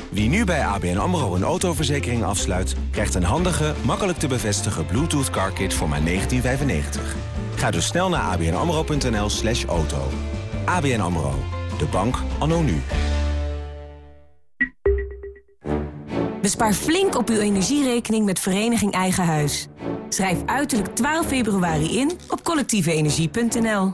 Wie nu bij ABN AMRO een autoverzekering afsluit... krijgt een handige, makkelijk te bevestigen Bluetooth car kit voor maar 1995. Ga dus snel naar abnamro.nl slash auto. ABN AMRO, de bank anno nu. Bespaar flink op uw energierekening met Vereniging Eigen Huis. Schrijf uiterlijk 12 februari in op collectieveenergie.nl.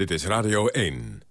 Dit is Radio 1.